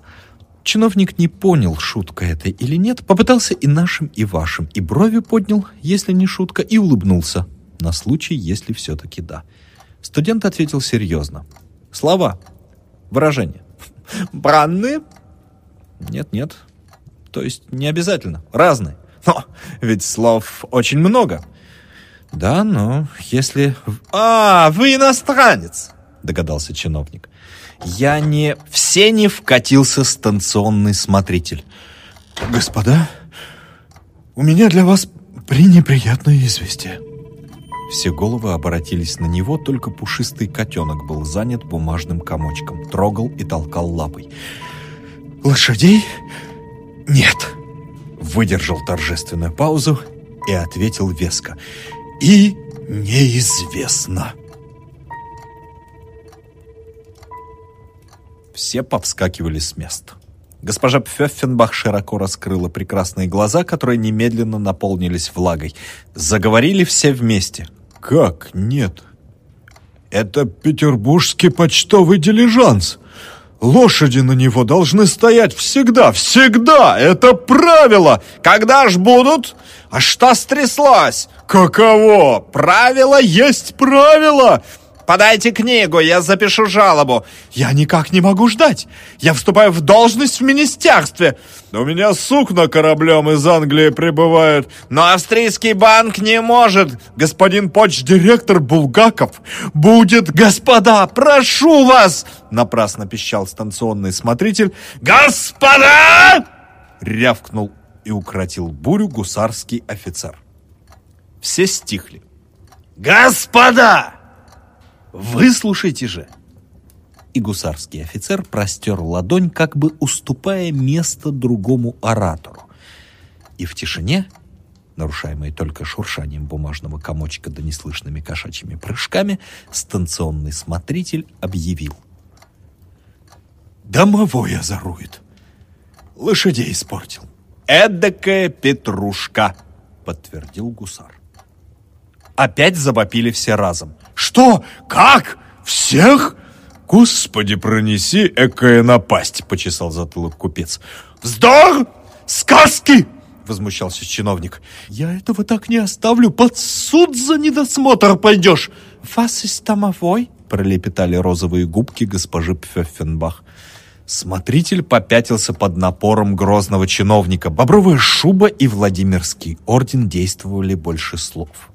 Чиновник не понял, шутка это или нет, попытался и нашим, и вашим, и брови поднял, если не шутка, и улыбнулся, на случай, если все-таки да. Студент ответил серьезно. Слова. Выражения. <laughs> Бранные? Нет-нет. То есть не обязательно. Разные. Но ведь слов очень много. Да, но если... А, вы иностранец, догадался чиновник я не... Все не вкатился станционный смотритель. «Господа, у меня для вас пренеприятное известие». Все головы обратились на него, только пушистый котенок был занят бумажным комочком, трогал и толкал лапой. «Лошадей нет», — выдержал торжественную паузу и ответил веско. «И неизвестно». Все повскакивали с места. Госпожа Пфеффенбах широко раскрыла прекрасные глаза, которые немедленно наполнились влагой. Заговорили все вместе. «Как нет? Это петербургский почтовый дилижанс. Лошади на него должны стоять всегда, всегда! Это правило! Когда ж будут? А что стряслось? Каково? Правило есть правило!» Подайте книгу, я запишу жалобу. Я никак не могу ждать. Я вступаю в должность в министерстве. У меня сукна кораблем из Англии прибывают. Но австрийский банк не может. Господин почт-директор Булгаков будет... Господа, прошу вас! Напрасно пищал станционный смотритель. Господа! Рявкнул и укротил бурю гусарский офицер. Все стихли. «Господа!» Выслушайте же!» И гусарский офицер простер ладонь, как бы уступая место другому оратору. И в тишине, нарушаемой только шуршанием бумажного комочка да неслышными кошачьими прыжками, станционный смотритель объявил. «Домовой озорует. Лошадей испортил». «Эдакая петрушка», — подтвердил гусар. Опять завопили все разом. «Что? Как? Всех?» «Господи, пронеси, экая напасть!» — почесал затылок купец. «Вздор! Сказки!» — возмущался чиновник. «Я этого так не оставлю, под суд за недосмотр пойдешь!» «Вас из домовой?» — пролепетали розовые губки госпожи Пфеффенбах. Смотритель попятился под напором грозного чиновника. Бобровая шуба и Владимирский орден действовали больше слов.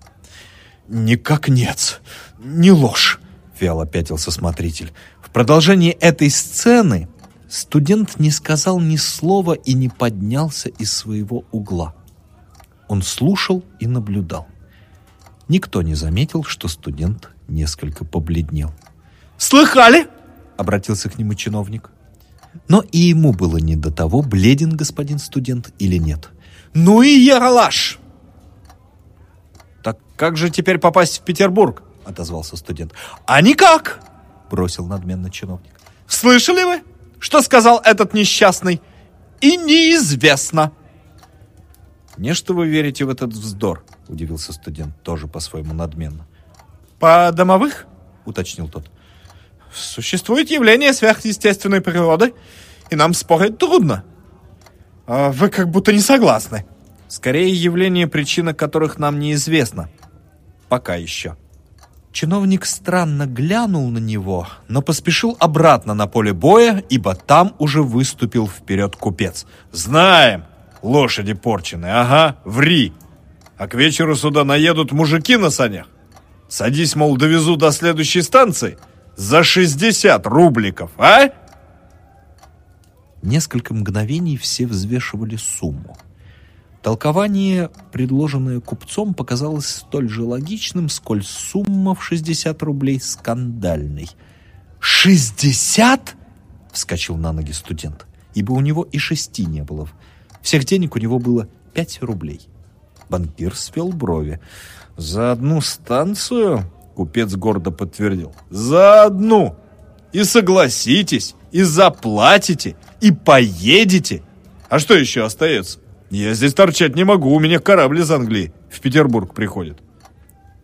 «Никак нет, не ложь», — вяло пятился смотритель. В продолжении этой сцены студент не сказал ни слова и не поднялся из своего угла. Он слушал и наблюдал. Никто не заметил, что студент несколько побледнел. «Слыхали?» — обратился к нему чиновник. Но и ему было не до того, бледен господин студент или нет. «Ну и яралаш!» «Так как же теперь попасть в Петербург?» — отозвался студент. «А никак!» — бросил надменно чиновник. «Слышали вы, что сказал этот несчастный? И неизвестно!» «Не что вы верите в этот вздор», — удивился студент, тоже по-своему надменно. «По домовых?» — уточнил тот. Существует явление сверхъестественной природы, и нам спорить трудно. А вы как будто не согласны. Скорее, явление, причина которых нам неизвестна. Пока еще. Чиновник странно глянул на него, но поспешил обратно на поле боя, ибо там уже выступил вперед купец. «Знаем! Лошади порчены, ага, ври! А к вечеру сюда наедут мужики на санях. Садись, мол, довезу до следующей станции — за 60 рубликов, а? Несколько мгновений все взвешивали сумму. Толкование, предложенное купцом, показалось столь же логичным, сколь сумма в 60 рублей скандальной. «Шестьдесят?» — вскочил на ноги студент, ибо у него и шести не было. Всех денег у него было пять рублей. Банкир свел брови. «За одну станцию?» Купец гордо подтвердил. «За одну! И согласитесь, и заплатите, и поедете! А что еще остается? Я здесь торчать не могу, у меня корабль из Англии в Петербург приходит».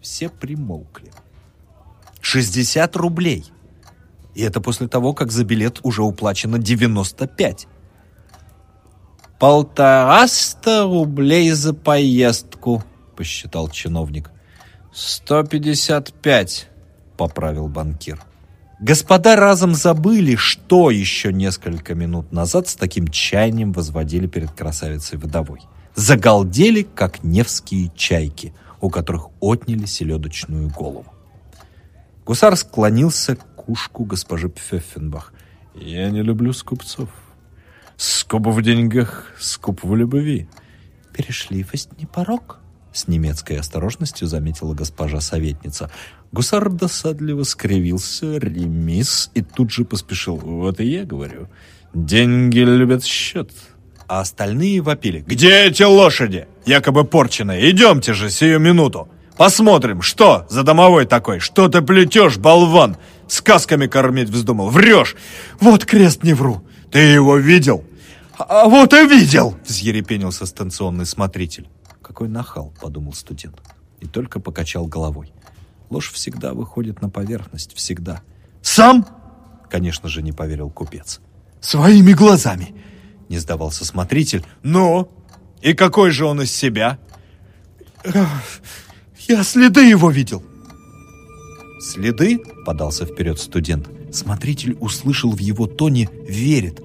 Все примолкли. «60 рублей!» И это после того, как за билет уже уплачено 95. «Полтораста рублей за поездку», — посчитал чиновник. «Сто пятьдесят пять», — поправил банкир. Господа разом забыли, что еще несколько минут назад с таким чаянием возводили перед красавицей вдовой. Загалдели, как невские чайки, у которых отняли селедочную голову. Гусар склонился к ушку госпожи Пфеффенбах. «Я не люблю скупцов. Скуп в деньгах, скуп в любви. Перешливость не порог», с немецкой осторожностью заметила госпожа советница. Гусар досадливо скривился, ремис, и тут же поспешил. Вот и я говорю, деньги любят счет. А остальные вопили. «Где эти лошади? Якобы порченые. Идемте же сию минуту. Посмотрим, что за домовой такой? Что ты плетешь, болван? Сказками кормить вздумал. Врешь! Вот крест не вру. Ты его видел?» «А вот и видел!» — взъерепенился станционный смотритель. «Какой нахал», — подумал студент. И только покачал головой. Ложь всегда выходит на поверхность, всегда. «Сам?» — конечно же, не поверил купец. «Своими глазами!» — не сдавался смотритель. «Ну, и какой же он из себя?» «Я следы его видел». «Следы?» — подался вперед студент. Смотритель услышал в его тоне «верит».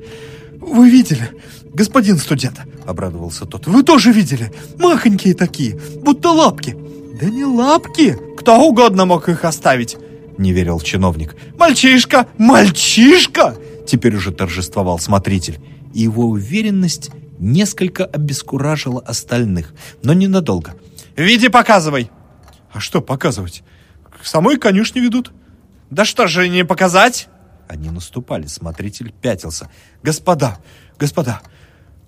«Вы видели, господин студент?» — обрадовался тот. «Вы тоже видели? Махонькие такие, будто лапки». «Да не лапки! Кто угодно мог их оставить!» — не верил чиновник. «Мальчишка! Мальчишка!» Теперь уже торжествовал смотритель. И его уверенность несколько обескуражила остальных, но ненадолго. «Види, показывай!» «А что показывать? К самой конюшне ведут». «Да что же не показать?» Они наступали, смотритель пятился. «Господа, господа,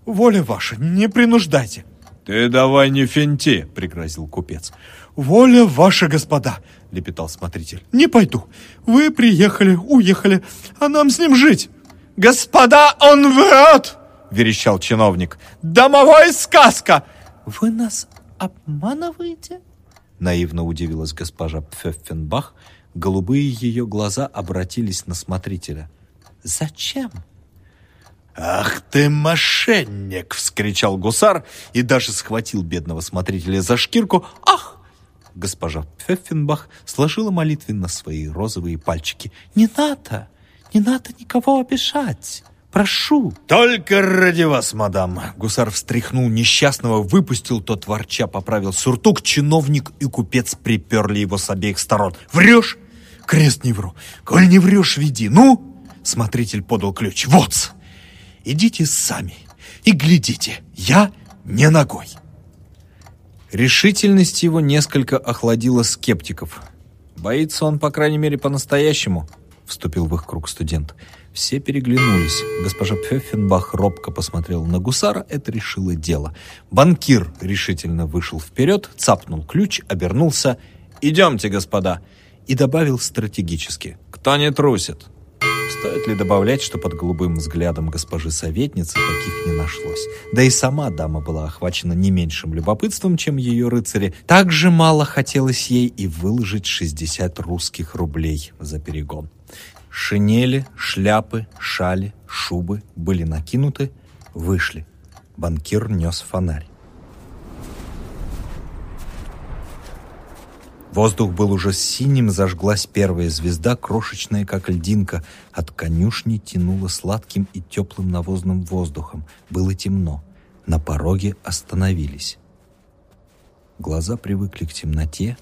воля ваша, не принуждайте!» «Ты давай не финти!» — пригрозил купец. «Воля ваша, господа!» — лепетал смотритель. «Не пойду. Вы приехали, уехали, а нам с ним жить!» «Господа, он врет!» — верещал чиновник. «Домовая сказка!» «Вы нас обманываете?» — наивно удивилась госпожа Пфеффенбах, Голубые ее глаза обратились на смотрителя. «Зачем?» «Ах ты мошенник!» — вскричал гусар и даже схватил бедного смотрителя за шкирку. «Ах!» Госпожа Пфеффенбах сложила молитвенно свои розовые пальчики. «Не надо! Не надо никого обижать!» Прошу!» «Только ради вас, мадам!» Гусар встряхнул несчастного, выпустил тот ворча, поправил сюртук, чиновник и купец приперли его с обеих сторон. «Врешь?» «Крест не вру! Коль не врешь, веди! Ну!» Смотритель подал ключ. «Вот! Идите сами и глядите, я не ногой!» Решительность его несколько охладила скептиков. «Боится он, по крайней мере, по-настоящему», — вступил в их круг студент. Все переглянулись. Госпожа Пфеффенбах робко посмотрела на гусара. Это решило дело. Банкир решительно вышел вперед, цапнул ключ, обернулся. «Идемте, господа!» И добавил стратегически. «Кто не трусит?» Стоит ли добавлять, что под голубым взглядом госпожи советницы таких не нашлось? Да и сама дама была охвачена не меньшим любопытством, чем ее рыцари. Так же мало хотелось ей и выложить 60 русских рублей за перегон. Шинели, шляпы, шали, шубы были накинуты, вышли. Банкир нес фонарь. Воздух был уже синим, зажглась первая звезда, крошечная, как льдинка. От конюшни тянуло сладким и теплым навозным воздухом. Было темно. На пороге остановились. Глаза привыкли к темноте.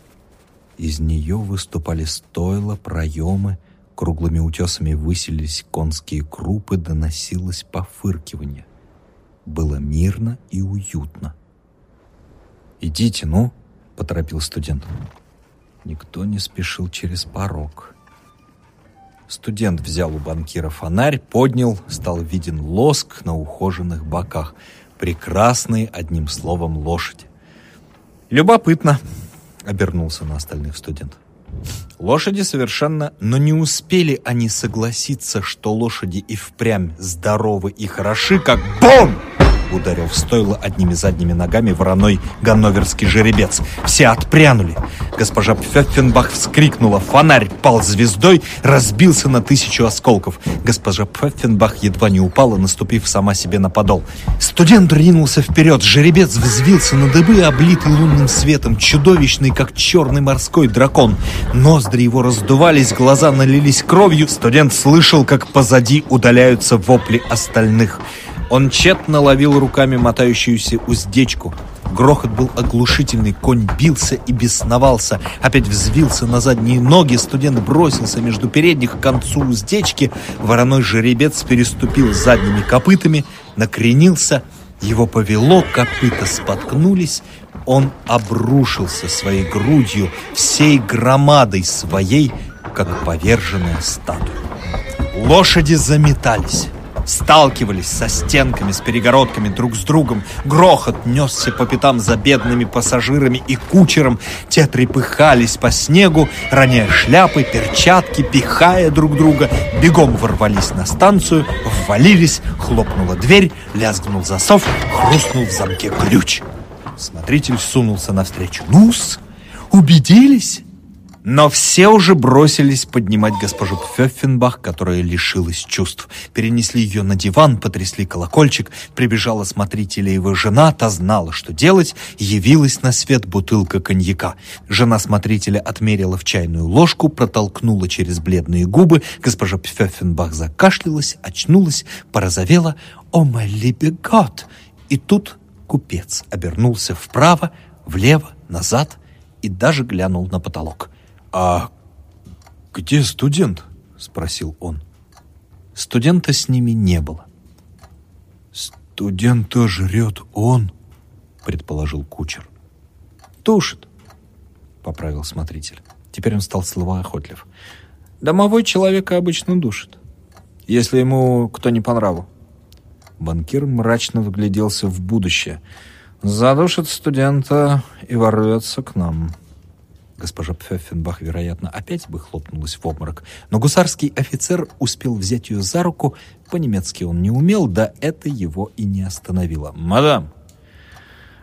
Из нее выступали стойла, проемы. Круглыми утесами высились конские крупы, доносилось пофыркивание. Было мирно и уютно. «Идите, ну!» — поторопил студент. Никто не спешил через порог. Студент взял у банкира фонарь, поднял, стал виден лоск на ухоженных боках. Прекрасные, одним словом, лошади. «Любопытно», — обернулся на остальных студент. Лошади совершенно, но не успели они согласиться, что лошади и впрямь здоровы и хороши, как бом! Ударил в стойло одними задними ногами вороной ганноверский жеребец. Все отпрянули. Госпожа Пфеффенбах вскрикнула. Фонарь пал звездой, разбился на тысячу осколков. Госпожа Пфеффенбах едва не упала, наступив сама себе на подол. Студент ринулся вперед. Жеребец взвился на дыбы, облитый лунным светом, чудовищный, как черный морской дракон. Ноздри его раздувались, глаза налились кровью. Студент слышал, как позади удаляются вопли остальных. Он тщетно ловил руками мотающуюся уздечку. Грохот был оглушительный, конь бился и бесновался. Опять взвился на задние ноги, студент бросился между передних к концу уздечки. Вороной жеребец переступил задними копытами, накренился, его повело, копыта споткнулись, он обрушился своей грудью, всей громадой своей, как поверженная статуя. Лошади заметались сталкивались со стенками, с перегородками друг с другом. Грохот несся по пятам за бедными пассажирами и кучером. Те трепыхались по снегу, роняя шляпы, перчатки, пихая друг друга. Бегом ворвались на станцию, ввалились, хлопнула дверь, лязгнул засов, хрустнул в замке ключ. Смотритель сунулся навстречу. «Ну-с, убедились?» Но все уже бросились поднимать госпожу Пфеффенбах, которая лишилась чувств. Перенесли ее на диван, потрясли колокольчик. Прибежала смотрителеева жена, та знала, что делать. Явилась на свет бутылка коньяка. Жена смотрителя отмерила в чайную ложку, протолкнула через бледные губы. Госпожа Пфеффенбах закашлялась, очнулась, порозовела. «О, мой либегот!» И тут купец обернулся вправо, влево, назад и даже глянул на потолок. «А где студент?» — спросил он. Студента с ними не было. «Студента жрет он?» — предположил кучер. «Тушит», — поправил смотритель. Теперь он стал словоохотлив. «Домовой человека обычно душит, если ему кто не по нраву». Банкир мрачно выгляделся в будущее. «Задушит студента и ворвется к нам». Госпожа Пфеффенбах, вероятно, опять бы хлопнулась в обморок, но гусарский офицер успел взять ее за руку, по-немецки он не умел, да это его и не остановило. «Мадам,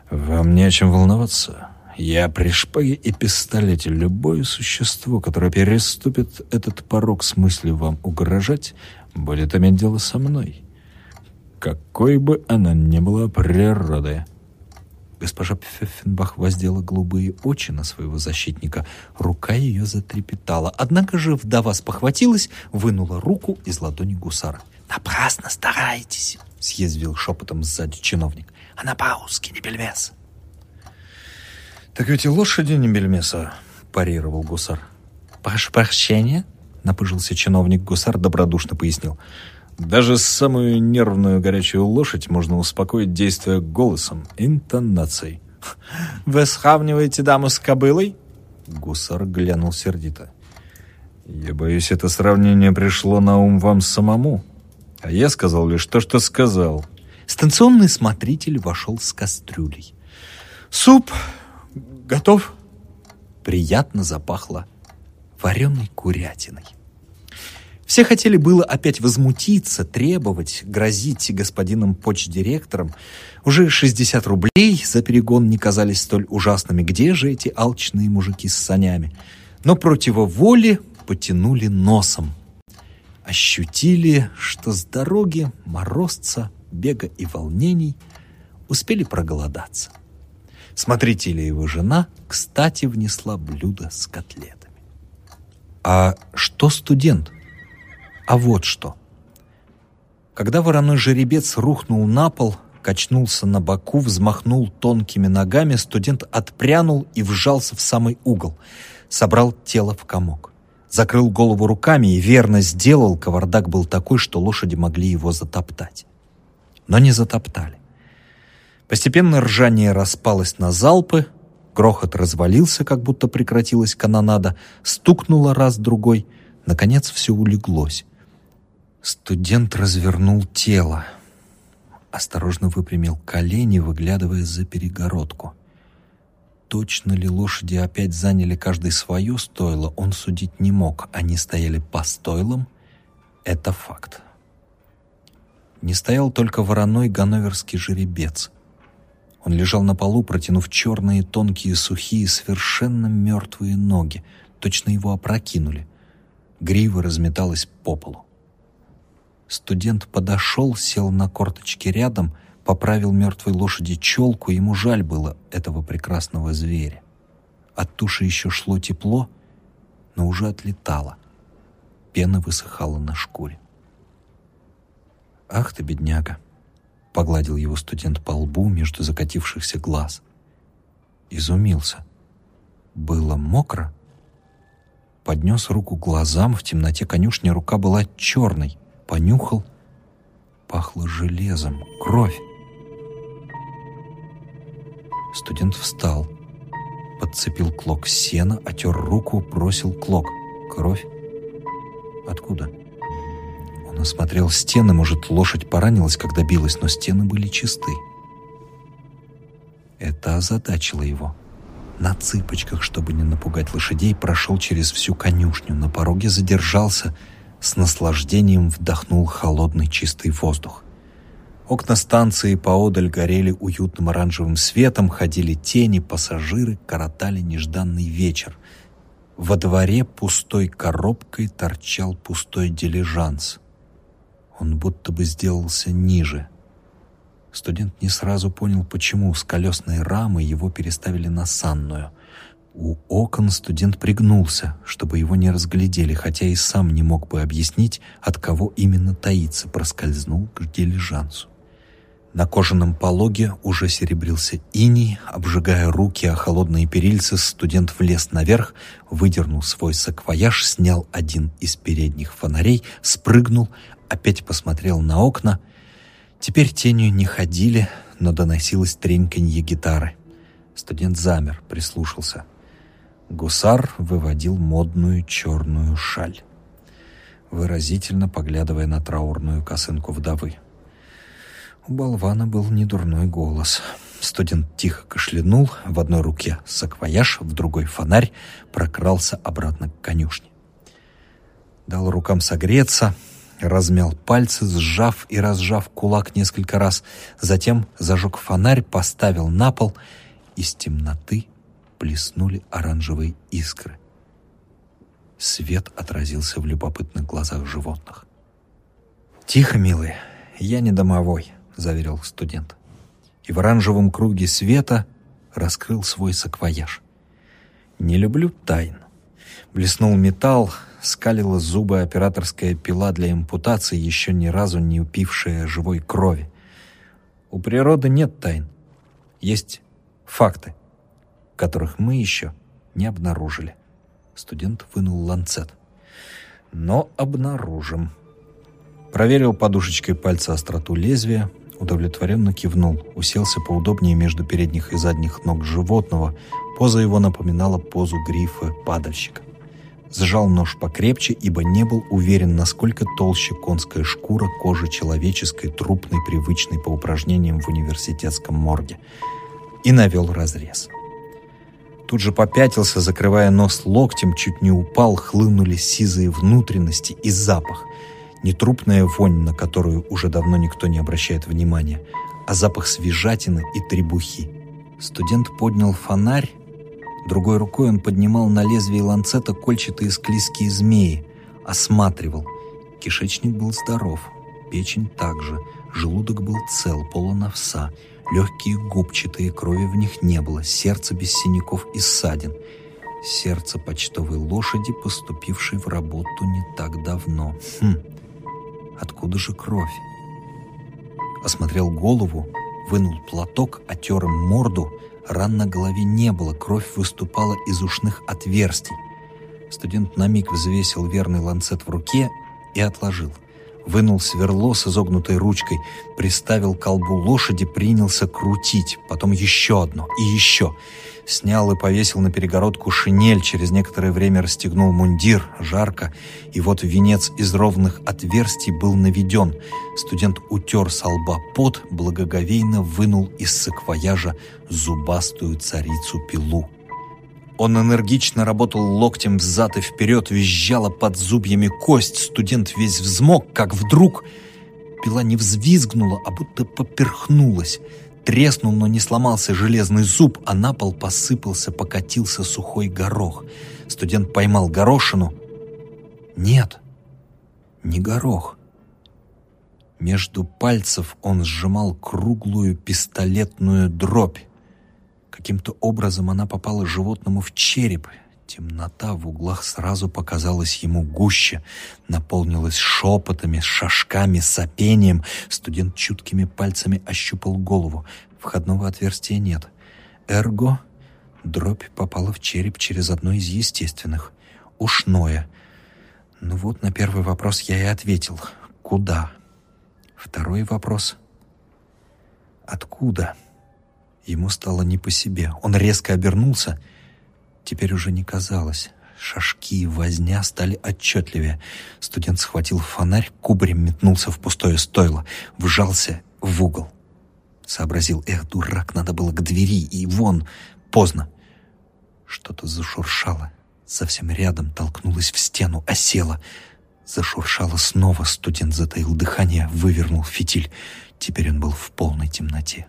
вам не о чем волноваться. Я при шпаге и пистолете любое существо, которое переступит этот порог с мыслью вам угрожать, будет иметь дело со мной, какой бы она ни была природы». Госпожа Пфеффенбах воздела голубые очи на своего защитника. Рука ее затрепетала. Однако же вдова спохватилась, вынула руку из ладони гусара. Напрасно стараетесь, съязвил шепотом сзади чиновник. Она по-русски не бельмес. Так ведь и лошади не бельмеса, парировал гусар. Прошу прощения, напыжился чиновник. Гусар добродушно пояснил. Даже самую нервную горячую лошадь можно успокоить, действуя голосом, интонацией. <laughs> «Вы сравниваете даму с кобылой?» Гусар глянул сердито. «Я боюсь, это сравнение пришло на ум вам самому. А я сказал лишь то, что сказал». Станционный смотритель вошел с кастрюлей. «Суп готов?» Приятно запахло вареной курятиной. Все хотели было опять возмутиться, требовать, грозить господином почдиректором. Уже 60 рублей за перегон не казались столь ужасными. Где же эти алчные мужики с санями? Но противоволи потянули носом. Ощутили, что с дороги, морозца, бега и волнений успели проголодаться. Смотритель и его жена, кстати, внесла блюдо с котлетами. А что студент? А вот что. Когда вороной жеребец рухнул на пол, качнулся на боку, взмахнул тонкими ногами, студент отпрянул и вжался в самый угол, собрал тело в комок. Закрыл голову руками и верно сделал, кавардак был такой, что лошади могли его затоптать. Но не затоптали. Постепенно ржание распалось на залпы, грохот развалился, как будто прекратилась канонада, стукнуло раз-другой, наконец все улеглось. Студент развернул тело. Осторожно выпрямил колени, выглядывая за перегородку. Точно ли лошади опять заняли каждый свое стойло, он судить не мог. Они стояли по стойлам. Это факт. Не стоял только вороной ганноверский жеребец. Он лежал на полу, протянув черные, тонкие, сухие, совершенно мертвые ноги. Точно его опрокинули. Грива разметалась по полу. Студент подошел, сел на корточки рядом, поправил мертвой лошади челку, ему жаль было этого прекрасного зверя. От туши еще шло тепло, но уже отлетало. Пена высыхала на шкуре. «Ах ты, бедняга!» — погладил его студент по лбу между закатившихся глаз. Изумился. Было мокро? Поднес руку глазам, в темноте конюшни рука была черной — понюхал. Пахло железом, кровь. Студент встал, подцепил клок сена, отер руку, бросил клок. Кровь? Откуда? Он осмотрел стены, может, лошадь поранилась, когда билась, но стены были чисты. Это озадачило его. На цыпочках, чтобы не напугать лошадей, прошел через всю конюшню, на пороге задержался — с наслаждением вдохнул холодный чистый воздух. Окна станции поодаль горели уютным оранжевым светом, ходили тени, пассажиры коротали нежданный вечер. Во дворе пустой коробкой торчал пустой дилижанс. Он будто бы сделался ниже. Студент не сразу понял, почему с колесной рамы его переставили на санную. У окон студент пригнулся, чтобы его не разглядели, хотя и сам не мог бы объяснить, от кого именно таится, проскользнул к дилижансу. На кожаном пологе уже серебрился иней, обжигая руки о холодные перильцы, студент влез наверх, выдернул свой саквояж, снял один из передних фонарей, спрыгнул, опять посмотрел на окна. Теперь тенью не ходили, но доносилось треньканье гитары. Студент замер, прислушался — Гусар выводил модную черную шаль, выразительно поглядывая на траурную косынку вдовы. У болвана был недурной голос. Студент тихо кашлянул, в одной руке саквояж, в другой фонарь, прокрался обратно к конюшне. Дал рукам согреться, размял пальцы, сжав и разжав кулак несколько раз, затем зажег фонарь, поставил на пол, из темноты блеснули оранжевые искры. Свет отразился в любопытных глазах животных. «Тихо, милые, я не домовой», — заверил студент. И в оранжевом круге света раскрыл свой саквояж. «Не люблю тайн. Блеснул металл, скалила зубы операторская пила для импутации, еще ни разу не упившая живой крови. У природы нет тайн. Есть факты, которых мы еще не обнаружили. Студент вынул ланцет. Но обнаружим. Проверил подушечкой пальца остроту лезвия, удовлетворенно кивнул, уселся поудобнее между передних и задних ног животного. Поза его напоминала позу грифа падальщика. Сжал нож покрепче, ибо не был уверен, насколько толще конская шкура кожи человеческой, трупной, привычной по упражнениям в университетском морге. И навел разрез. Тут же попятился, закрывая нос локтем, чуть не упал, хлынули сизые внутренности и запах. Не трупная вонь, на которую уже давно никто не обращает внимания, а запах свежатины и требухи. Студент поднял фонарь, другой рукой он поднимал на лезвие ланцета кольчатые склизкие змеи, осматривал. Кишечник был здоров, печень также, желудок был цел, полон овса, легкие губчатые, крови в них не было, сердце без синяков и ссадин. Сердце почтовой лошади, поступившей в работу не так давно. Хм, Откуда же кровь? Осмотрел голову, вынул платок, отер им морду. Ран на голове не было, кровь выступала из ушных отверстий. Студент на миг взвесил верный ланцет в руке и отложил. Вынул сверло с изогнутой ручкой, приставил колбу лошади, принялся крутить, потом еще одно и еще — Снял и повесил на перегородку шинель, через некоторое время расстегнул мундир, жарко, и вот венец из ровных отверстий был наведен. Студент утер со лба пот, благоговейно вынул из саквояжа зубастую царицу-пилу. Он энергично работал локтем взад и вперед, визжала под зубьями кость. Студент весь взмок, как вдруг... Пила не взвизгнула, а будто поперхнулась. Треснул, но не сломался железный зуб, а на пол посыпался, покатился сухой горох. Студент поймал горошину. Нет, не горох. Между пальцев он сжимал круглую пистолетную дробь. Каким-то образом она попала животному в череп, Темнота в углах сразу показалась ему гуще, наполнилась шепотами, шажками, сопением. Студент чуткими пальцами ощупал голову. Входного отверстия нет. Эрго дробь попала в череп через одно из естественных. Ушное. Ну вот на первый вопрос я и ответил. Куда? Второй вопрос. Откуда? Ему стало не по себе. Он резко обернулся — теперь уже не казалось. Шашки и возня стали отчетливее. Студент схватил фонарь, кубарем метнулся в пустое стойло, вжался в угол. Сообразил, эх, дурак, надо было к двери, и вон, поздно. Что-то зашуршало, совсем рядом толкнулось в стену, осела. Зашуршало снова, студент затаил дыхание, вывернул фитиль. Теперь он был в полной темноте.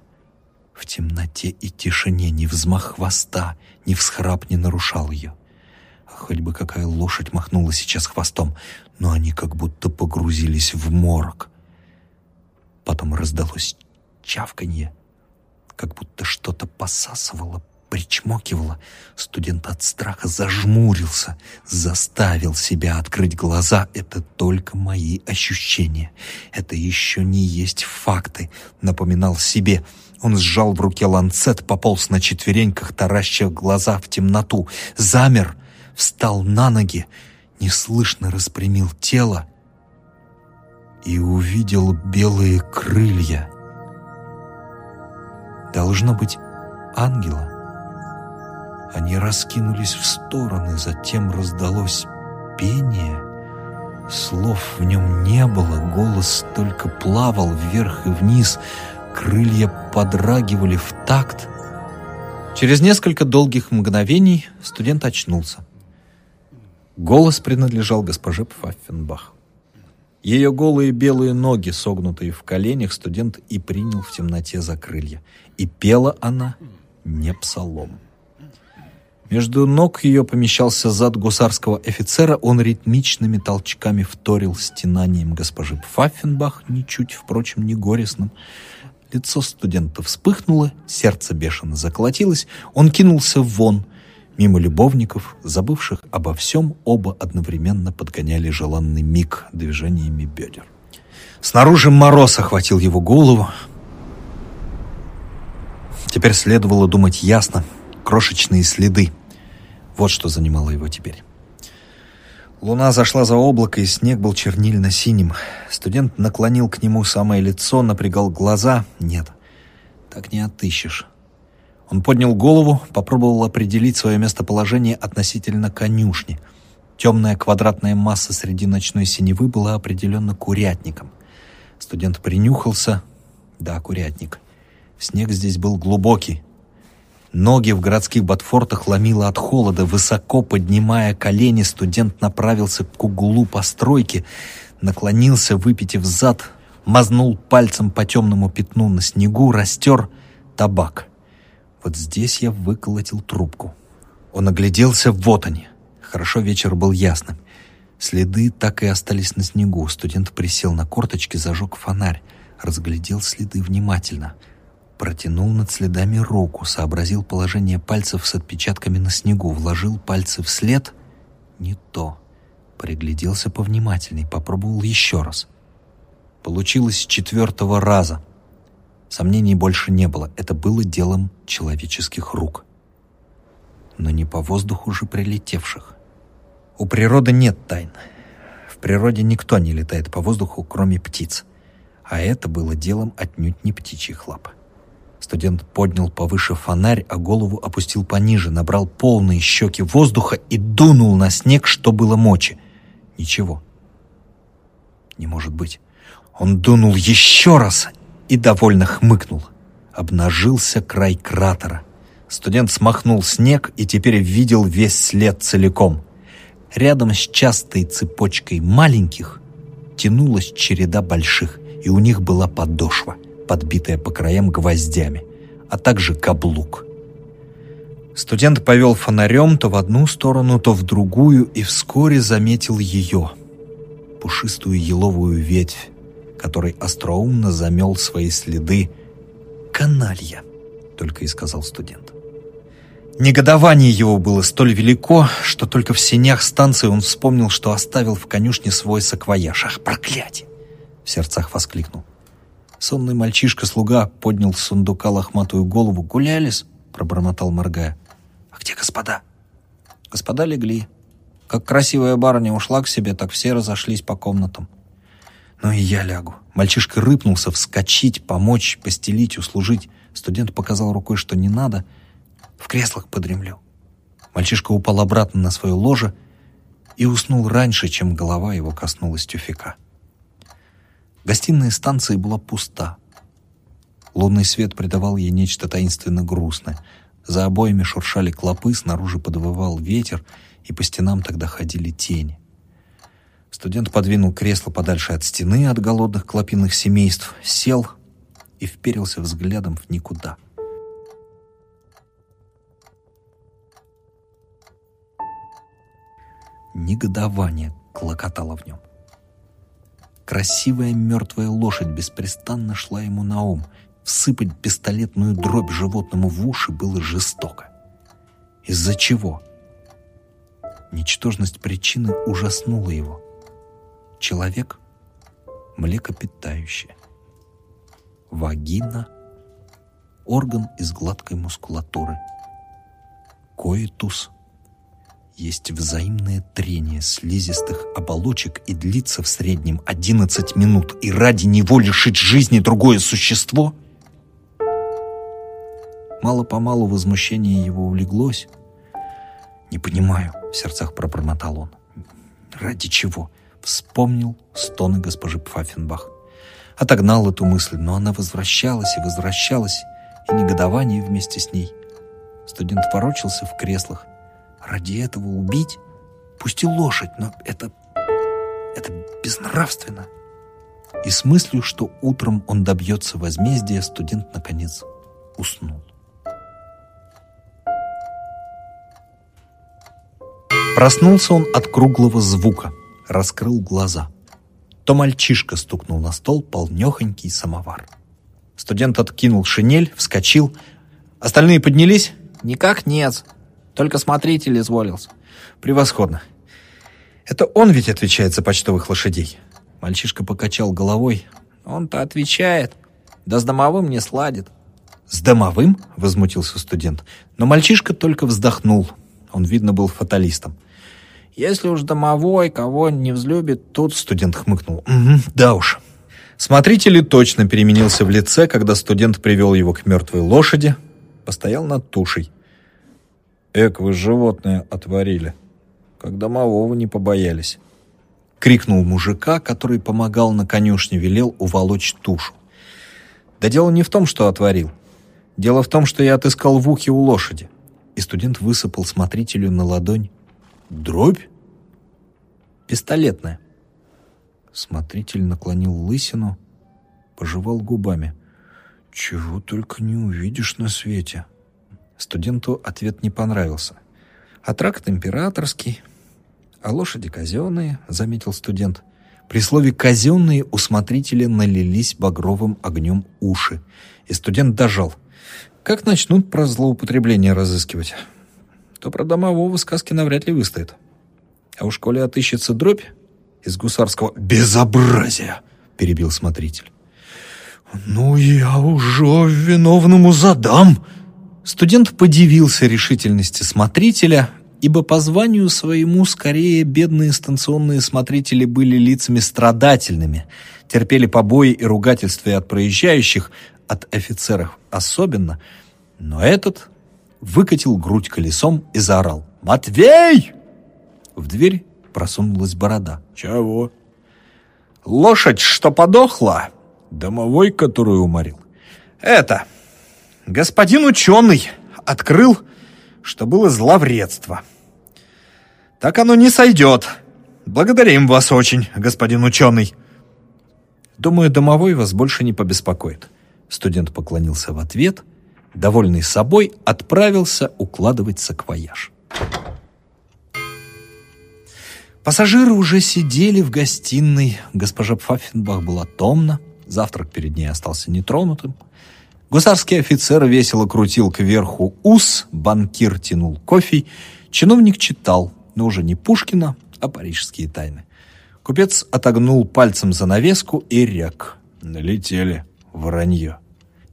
В темноте и тишине ни взмах хвоста, ни всхрап не нарушал ее. Хоть бы какая лошадь махнула сейчас хвостом, но они как будто погрузились в морок. Потом раздалось чавканье, как будто что-то посасывало, причмокивало. Студент от страха зажмурился, заставил себя открыть глаза. Это только мои ощущения. Это еще не есть факты, напоминал себе — он сжал в руке ланцет, пополз на четвереньках, тараща глаза в темноту, замер, встал на ноги, неслышно распрямил тело и увидел белые крылья. Должно быть, ангела. Они раскинулись в стороны, затем раздалось пение. Слов в нем не было, голос только плавал вверх и вниз — крылья подрагивали в такт. Через несколько долгих мгновений студент очнулся. Голос принадлежал госпоже Пфаффенбах. Ее голые белые ноги, согнутые в коленях, студент и принял в темноте за крылья. И пела она не псалом. Между ног ее помещался зад гусарского офицера, он ритмичными толчками вторил стенанием госпожи Пфаффенбах, ничуть, впрочем, не горестным. Лицо студента вспыхнуло, сердце бешено заколотилось, он кинулся вон. Мимо любовников, забывших обо всем, оба одновременно подгоняли желанный миг движениями бедер. Снаружи мороз охватил его голову. Теперь следовало думать ясно. Крошечные следы. Вот что занимало его теперь. Луна зашла за облако, и снег был чернильно-синим. Студент наклонил к нему самое лицо, напрягал глаза. Нет, так не отыщешь. Он поднял голову, попробовал определить свое местоположение относительно конюшни. Темная квадратная масса среди ночной синевы была определенно курятником. Студент принюхался. Да, курятник. Снег здесь был глубокий. Ноги в городских ботфортах ломило от холода. Высоко поднимая колени, студент направился к углу постройки, наклонился, выпитив зад, мазнул пальцем по темному пятну на снегу, растер табак. Вот здесь я выколотил трубку. Он огляделся, вот они. Хорошо вечер был ясным. Следы так и остались на снегу. Студент присел на корточки, зажег фонарь, разглядел следы внимательно. Протянул над следами руку, сообразил положение пальцев с отпечатками на снегу, вложил пальцы в след. Не то. Пригляделся повнимательней, попробовал еще раз. Получилось с четвертого раза — Сомнений больше не было, это было делом человеческих рук. Но не по воздуху же прилетевших. У природы нет тайн. В природе никто не летает по воздуху, кроме птиц. А это было делом отнюдь не птичьих лап. Студент поднял повыше фонарь, а голову опустил пониже, набрал полные щеки воздуха и дунул на снег, что было мочи. Ничего. Не может быть. Он дунул еще раз, и довольно хмыкнул. Обнажился край кратера. Студент смахнул снег и теперь видел весь след целиком. Рядом с частой цепочкой маленьких тянулась череда больших, и у них была подошва, подбитая по краям гвоздями, а также каблук. Студент повел фонарем то в одну сторону, то в другую, и вскоре заметил ее, пушистую еловую ветвь, который остроумно замел свои следы. «Каналья», — только и сказал студент. Негодование его было столь велико, что только в сенях станции он вспомнил, что оставил в конюшне свой саквояж. «Ах, проклятие!» — в сердцах воскликнул. Сонный мальчишка-слуга поднял с сундука лохматую голову. «Гулялись?» — пробормотал моргая. «А где господа?» Господа легли. Как красивая барыня ушла к себе, так все разошлись по комнатам. Ну и я лягу. Мальчишка рыпнулся вскочить, помочь, постелить, услужить. Студент показал рукой, что не надо. В креслах подремлю. Мальчишка упал обратно на свое ложе и уснул раньше, чем голова его коснулась тюфика. Гостиная станции была пуста. Лунный свет придавал ей нечто таинственно грустное. За обоями шуршали клопы, снаружи подвывал ветер, и по стенам тогда ходили тени. Студент подвинул кресло подальше от стены, от голодных клопиных семейств, сел и вперился взглядом в никуда. Негодование клокотало в нем. Красивая мертвая лошадь беспрестанно шла ему на ум. Всыпать пистолетную дробь животному в уши было жестоко. Из-за чего? Ничтожность причины ужаснула его. Человек – млекопитающее. Вагина – орган из гладкой мускулатуры. Коитус – есть взаимное трение слизистых оболочек и длится в среднем 11 минут, и ради него лишить жизни другое существо? Мало-помалу возмущение его улеглось. «Не понимаю», — в сердцах пробормотал он. «Ради чего?» Вспомнил стоны госпожи Пфаффенбах. Отогнал эту мысль, но она возвращалась и возвращалась, и негодование вместе с ней. Студент ворочался в креслах. Ради этого убить? Пусть и лошадь, но это... это безнравственно. И с мыслью, что утром он добьется возмездия, студент, наконец, уснул. Проснулся он от круглого звука — раскрыл глаза. То мальчишка стукнул на стол полнехонький самовар. Студент откинул шинель, вскочил. Остальные поднялись? Никак нет. Только смотритель изволился. Превосходно. Это он ведь отвечает за почтовых лошадей. Мальчишка покачал головой. Он-то отвечает. Да с домовым не сладит. «С домовым?» — возмутился студент. Но мальчишка только вздохнул. Он, видно, был фаталистом. «Если уж домовой кого не взлюбит, тут...» Студент хмыкнул. «Угу, да уж». Смотритель точно переменился в лице, когда студент привел его к мертвой лошади, постоял над тушей. «Эк, вы животное отварили, как домового не побоялись!» Крикнул мужика, который помогал на конюшне, велел уволочь тушу. Да дело не в том, что отварил. Дело в том, что я отыскал в ухе у лошади. И студент высыпал смотрителю на ладонь. Дробь? Пистолетная. Смотритель наклонил лысину, пожевал губами. «Чего только не увидишь на свете!» Студенту ответ не понравился. «А тракт императорский, а лошади казенные», — заметил студент. При слове «казенные» у смотрителя налились багровым огнем уши, и студент дожал. Как начнут про злоупотребление разыскивать, то про домового сказки навряд ли выстоит. А уж коли отыщется дробь из гусарского «безобразия», — перебил смотритель. «Ну, я уже виновному задам!» Студент подивился решительности смотрителя, ибо по званию своему скорее бедные станционные смотрители были лицами страдательными, терпели побои и ругательства от проезжающих, от офицеров особенно, но этот выкатил грудь колесом и заорал «Матвей!» В дверь просунулась борода. «Чего?» «Лошадь, что подохла!» «Домовой, который уморил?» «Это! Господин ученый открыл, что было зловредство. Так оно не сойдет. Благодарим вас очень, господин ученый!» «Думаю, домовой вас больше не побеспокоит». Студент поклонился в ответ, довольный собой, отправился укладывать саквояж. Пассажиры уже сидели в гостиной. Госпожа Пфаффенбах была томна, завтрак перед ней остался нетронутым. Гусарский офицер весело крутил кверху ус, банкир тянул кофе, чиновник читал, но уже не Пушкина, а парижские тайны. Купец отогнул пальцем занавеску и ряк. Налетели. Вранье.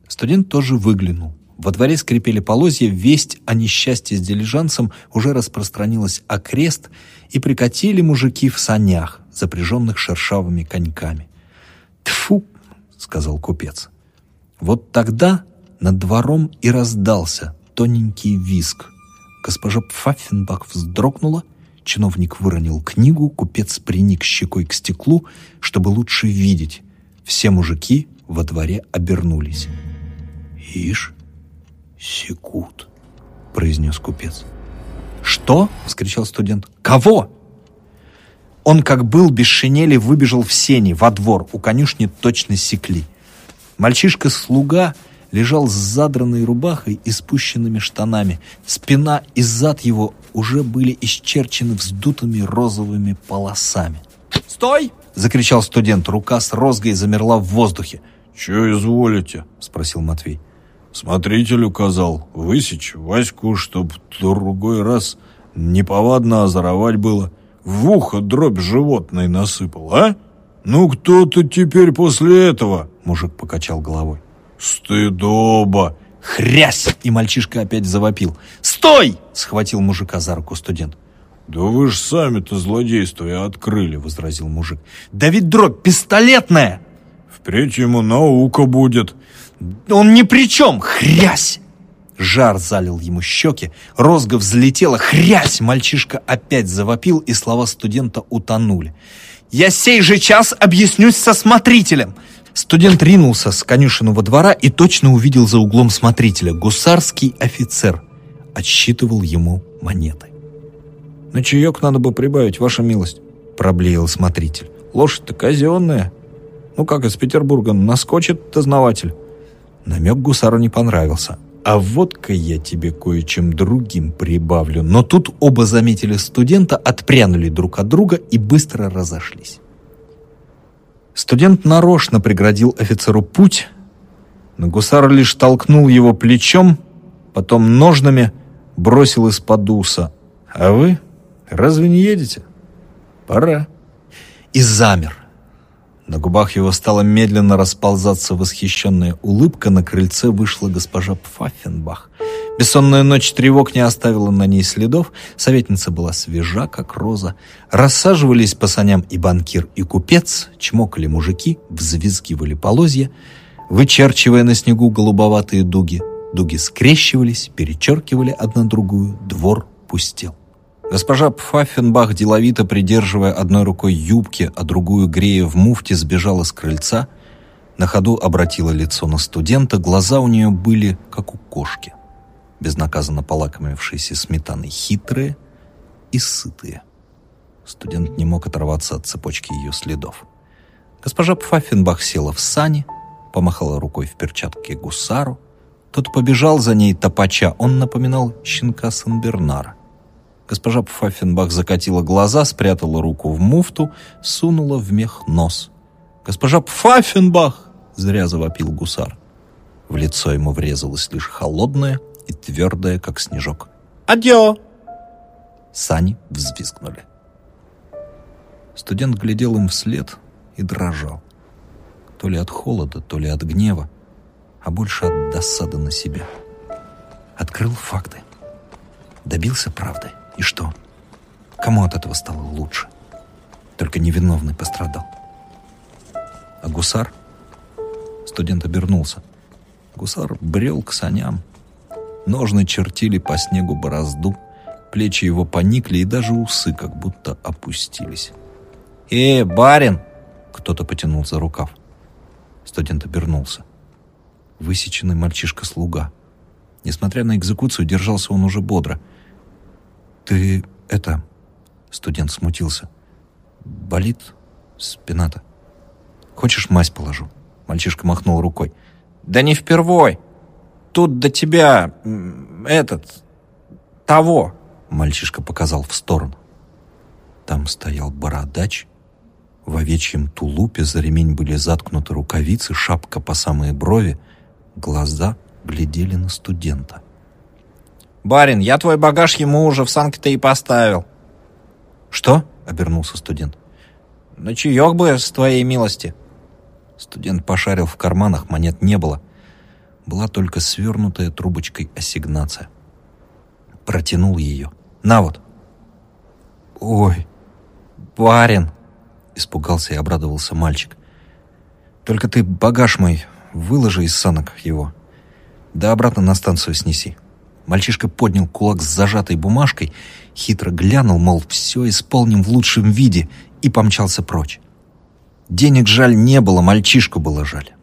Студент тоже выглянул. Во дворе скрипели полозья, весть о несчастье с дилижансом уже распространилась окрест, и прикатили мужики в санях, запряженных шершавыми коньками. «Тьфу!» — сказал купец. Вот тогда над двором и раздался тоненький виск. Госпожа Пфаффенбах вздрогнула, чиновник выронил книгу, купец приник щекой к стеклу, чтобы лучше видеть. Все мужики во дворе обернулись. «Ишь, секут», — произнес купец. «Что?» — вскричал студент. «Кого?» Он, как был без шинели, выбежал в сени, во двор. У конюшни точно секли. Мальчишка-слуга лежал с задранной рубахой и спущенными штанами. Спина и зад его уже были исчерчены вздутыми розовыми полосами. «Стой!» — закричал студент. Рука с розгой замерла в воздухе. «Че изволите?» — спросил Матвей. Смотритель указал высечь Ваську, чтоб другой раз неповадно озоровать было. В ухо дробь животной насыпал, а? Ну кто ты теперь после этого? Мужик покачал головой. Стыдоба! Хрясь! И мальчишка опять завопил. «Стой!» — схватил мужика за руку студент. «Да вы ж сами-то злодейство и открыли», — возразил мужик. «Да ведь дробь пистолетная!» «Впредь ему наука будет». «Он ни при чем! Хрясь!» Жар залил ему щеки, розга взлетела, хрясь! Мальчишка опять завопил, и слова студента утонули. «Я сей же час объяснюсь со смотрителем!» Студент ринулся с конюшину во двора и точно увидел за углом смотрителя. Гусарский офицер отсчитывал ему монеты. «На чаек надо бы прибавить, ваша милость», — проблеял смотритель. «Лошадь-то казенная. Ну как из Петербурга наскочит дознаватель». Намек гусару не понравился. «А вот-ка я тебе кое-чем другим прибавлю». Но тут оба заметили студента, отпрянули друг от друга и быстро разошлись. Студент нарочно преградил офицеру путь, но гусар лишь толкнул его плечом, потом ножнами, бросил из-под уса. «А вы разве не едете? Пора». И замер. На губах его стала медленно расползаться восхищенная улыбка. На крыльце вышла госпожа Пфаффенбах. Бессонная ночь тревог не оставила на ней следов. Советница была свежа, как роза. Рассаживались по саням и банкир, и купец, чмокали мужики, взвизгивали полозья, вычерчивая на снегу голубоватые дуги. Дуги скрещивались, перечеркивали одна другую, двор пустел. Госпожа Пфаффенбах, деловито придерживая одной рукой юбки, а другую грея в муфте, сбежала с крыльца, на ходу обратила лицо на студента, глаза у нее были, как у кошки, безнаказанно полакомившиеся сметаной, хитрые и сытые. Студент не мог оторваться от цепочки ее следов. Госпожа Пфаффенбах села в сани, помахала рукой в перчатке гусару. Тот побежал за ней топача, он напоминал щенка Санбернара. Госпожа Пфаффенбах закатила глаза, спрятала руку в муфту, сунула в мех нос. «Госпожа Пфаффенбах!» — зря завопил гусар. В лицо ему врезалось лишь холодное и твердое, как снежок. «Адьё!» Сани взвизгнули. Студент глядел им вслед и дрожал. То ли от холода, то ли от гнева, а больше от досады на себя. Открыл факты. Добился правды. И что? Кому от этого стало лучше? Только невиновный пострадал. А гусар? Студент обернулся. Гусар брел к саням. Ножны чертили по снегу борозду. Плечи его поникли, и даже усы как будто опустились. «Э, барин!» Кто-то потянул за рукав. Студент обернулся. Высеченный мальчишка-слуга. Несмотря на экзекуцию, держался он уже бодро — «Ты это...» Студент смутился. «Болит спина-то? Хочешь, мазь положу?» Мальчишка махнул рукой. «Да не впервой! Тут до тебя... этот... того!» Мальчишка показал в сторону. Там стоял бородач. В овечьем тулупе за ремень были заткнуты рукавицы, шапка по самые брови. Глаза глядели на студента. «Барин, я твой багаж ему уже в санкте и поставил». «Что?» — обернулся студент. «На чаек бы, с твоей милости». Студент пошарил в карманах, монет не было. Была только свернутая трубочкой ассигнация. Протянул ее. «На вот». «Ой, барин!» — испугался и обрадовался мальчик. «Только ты багаж мой выложи из санок его, да обратно на станцию снеси». Мальчишка поднял кулак с зажатой бумажкой, хитро глянул, мол, все исполним в лучшем виде, и помчался прочь. Денег жаль не было, мальчишку было жаль.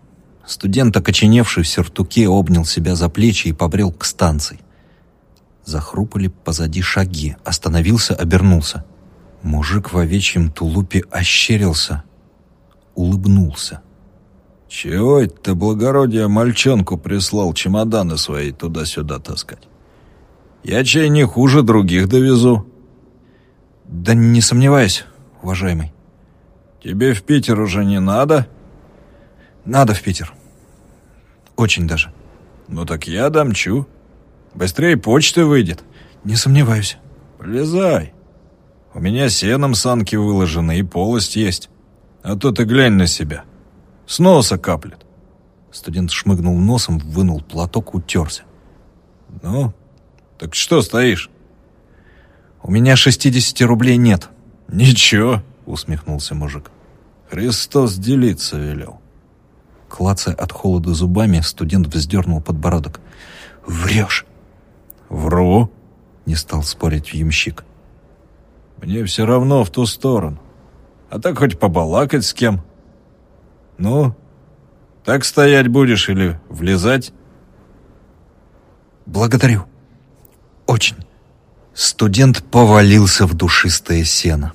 Студент, окоченевший в сюртуке, обнял себя за плечи и побрел к станции. Захрупали позади шаги, остановился, обернулся. Мужик в овечьем тулупе ощерился, улыбнулся. «Чего это ты, благородие, мальчонку прислал чемоданы свои туда-сюда таскать?» Я чай не хуже других довезу». «Да не сомневаюсь, уважаемый». «Тебе в Питер уже не надо?» «Надо в Питер. Очень даже». «Ну так я домчу. Быстрее почты выйдет». «Не сомневаюсь». «Полезай. У меня сеном санки выложены и полость есть. А то ты глянь на себя. С носа каплет». Студент шмыгнул носом, вынул платок, утерся. «Ну, так что стоишь? У меня 60 рублей нет. Ничего, усмехнулся мужик. Христос делиться велел. Клацая от холода зубами, студент вздернул подбородок. «Врешь!» «Вру!» — не стал спорить ямщик. «Мне все равно в ту сторону. А так хоть побалакать с кем. Ну, так стоять будешь или влезать?» «Благодарю!» Очень. Студент повалился в душистое сено.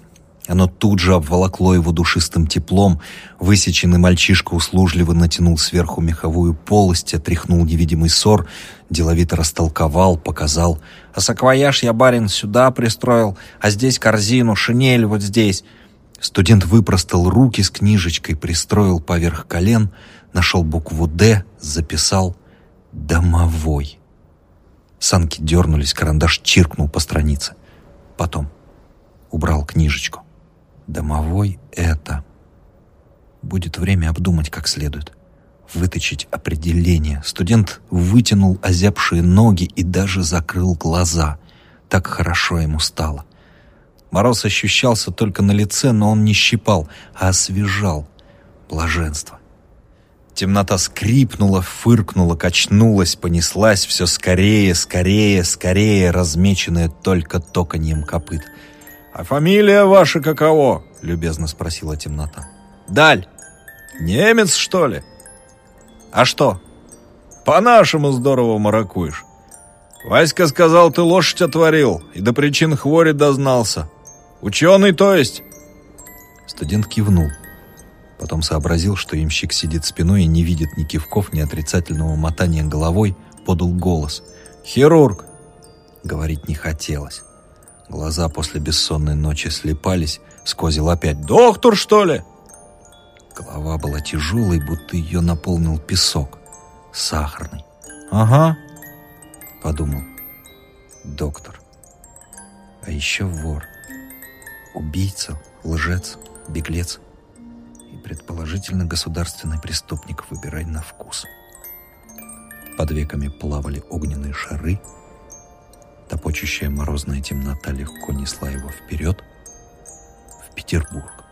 Оно тут же обволокло его душистым теплом. Высеченный мальчишка услужливо натянул сверху меховую полость, отряхнул невидимый сор, деловито растолковал, показал. «А саквояж я, барин, сюда пристроил, а здесь корзину, шинель вот здесь». Студент выпростал руки с книжечкой, пристроил поверх колен, нашел букву «Д», записал «Домовой». Санки дернулись, карандаш чиркнул по странице. Потом убрал книжечку. Домовой это. Будет время обдумать как следует. Выточить определение. Студент вытянул озябшие ноги и даже закрыл глаза. Так хорошо ему стало. Мороз ощущался только на лице, но он не щипал, а освежал. Блаженство. Темнота скрипнула, фыркнула, качнулась, понеслась все скорее, скорее, скорее, размеченная только токаньем копыт. «А фамилия ваша каково?» — любезно спросила темнота. «Даль! Немец, что ли?» «А что?» «По-нашему здорово маракуешь. Васька сказал, ты лошадь отворил и до причин хвори дознался. Ученый, то есть?» Студент кивнул. Потом сообразил, что имщик сидит спиной и не видит ни кивков, ни отрицательного мотания головой, подал голос. «Хирург!» Говорить не хотелось. Глаза после бессонной ночи слепались, сквозил опять. «Доктор, что ли?» Голова была тяжелой, будто ее наполнил песок. Сахарный. «Ага», — подумал. «Доктор. А еще вор. Убийца, лжец, беглец» предположительно государственный преступник, выбирай на вкус. Под веками плавали огненные шары, топочущая морозная темнота легко несла его вперед, в Петербург.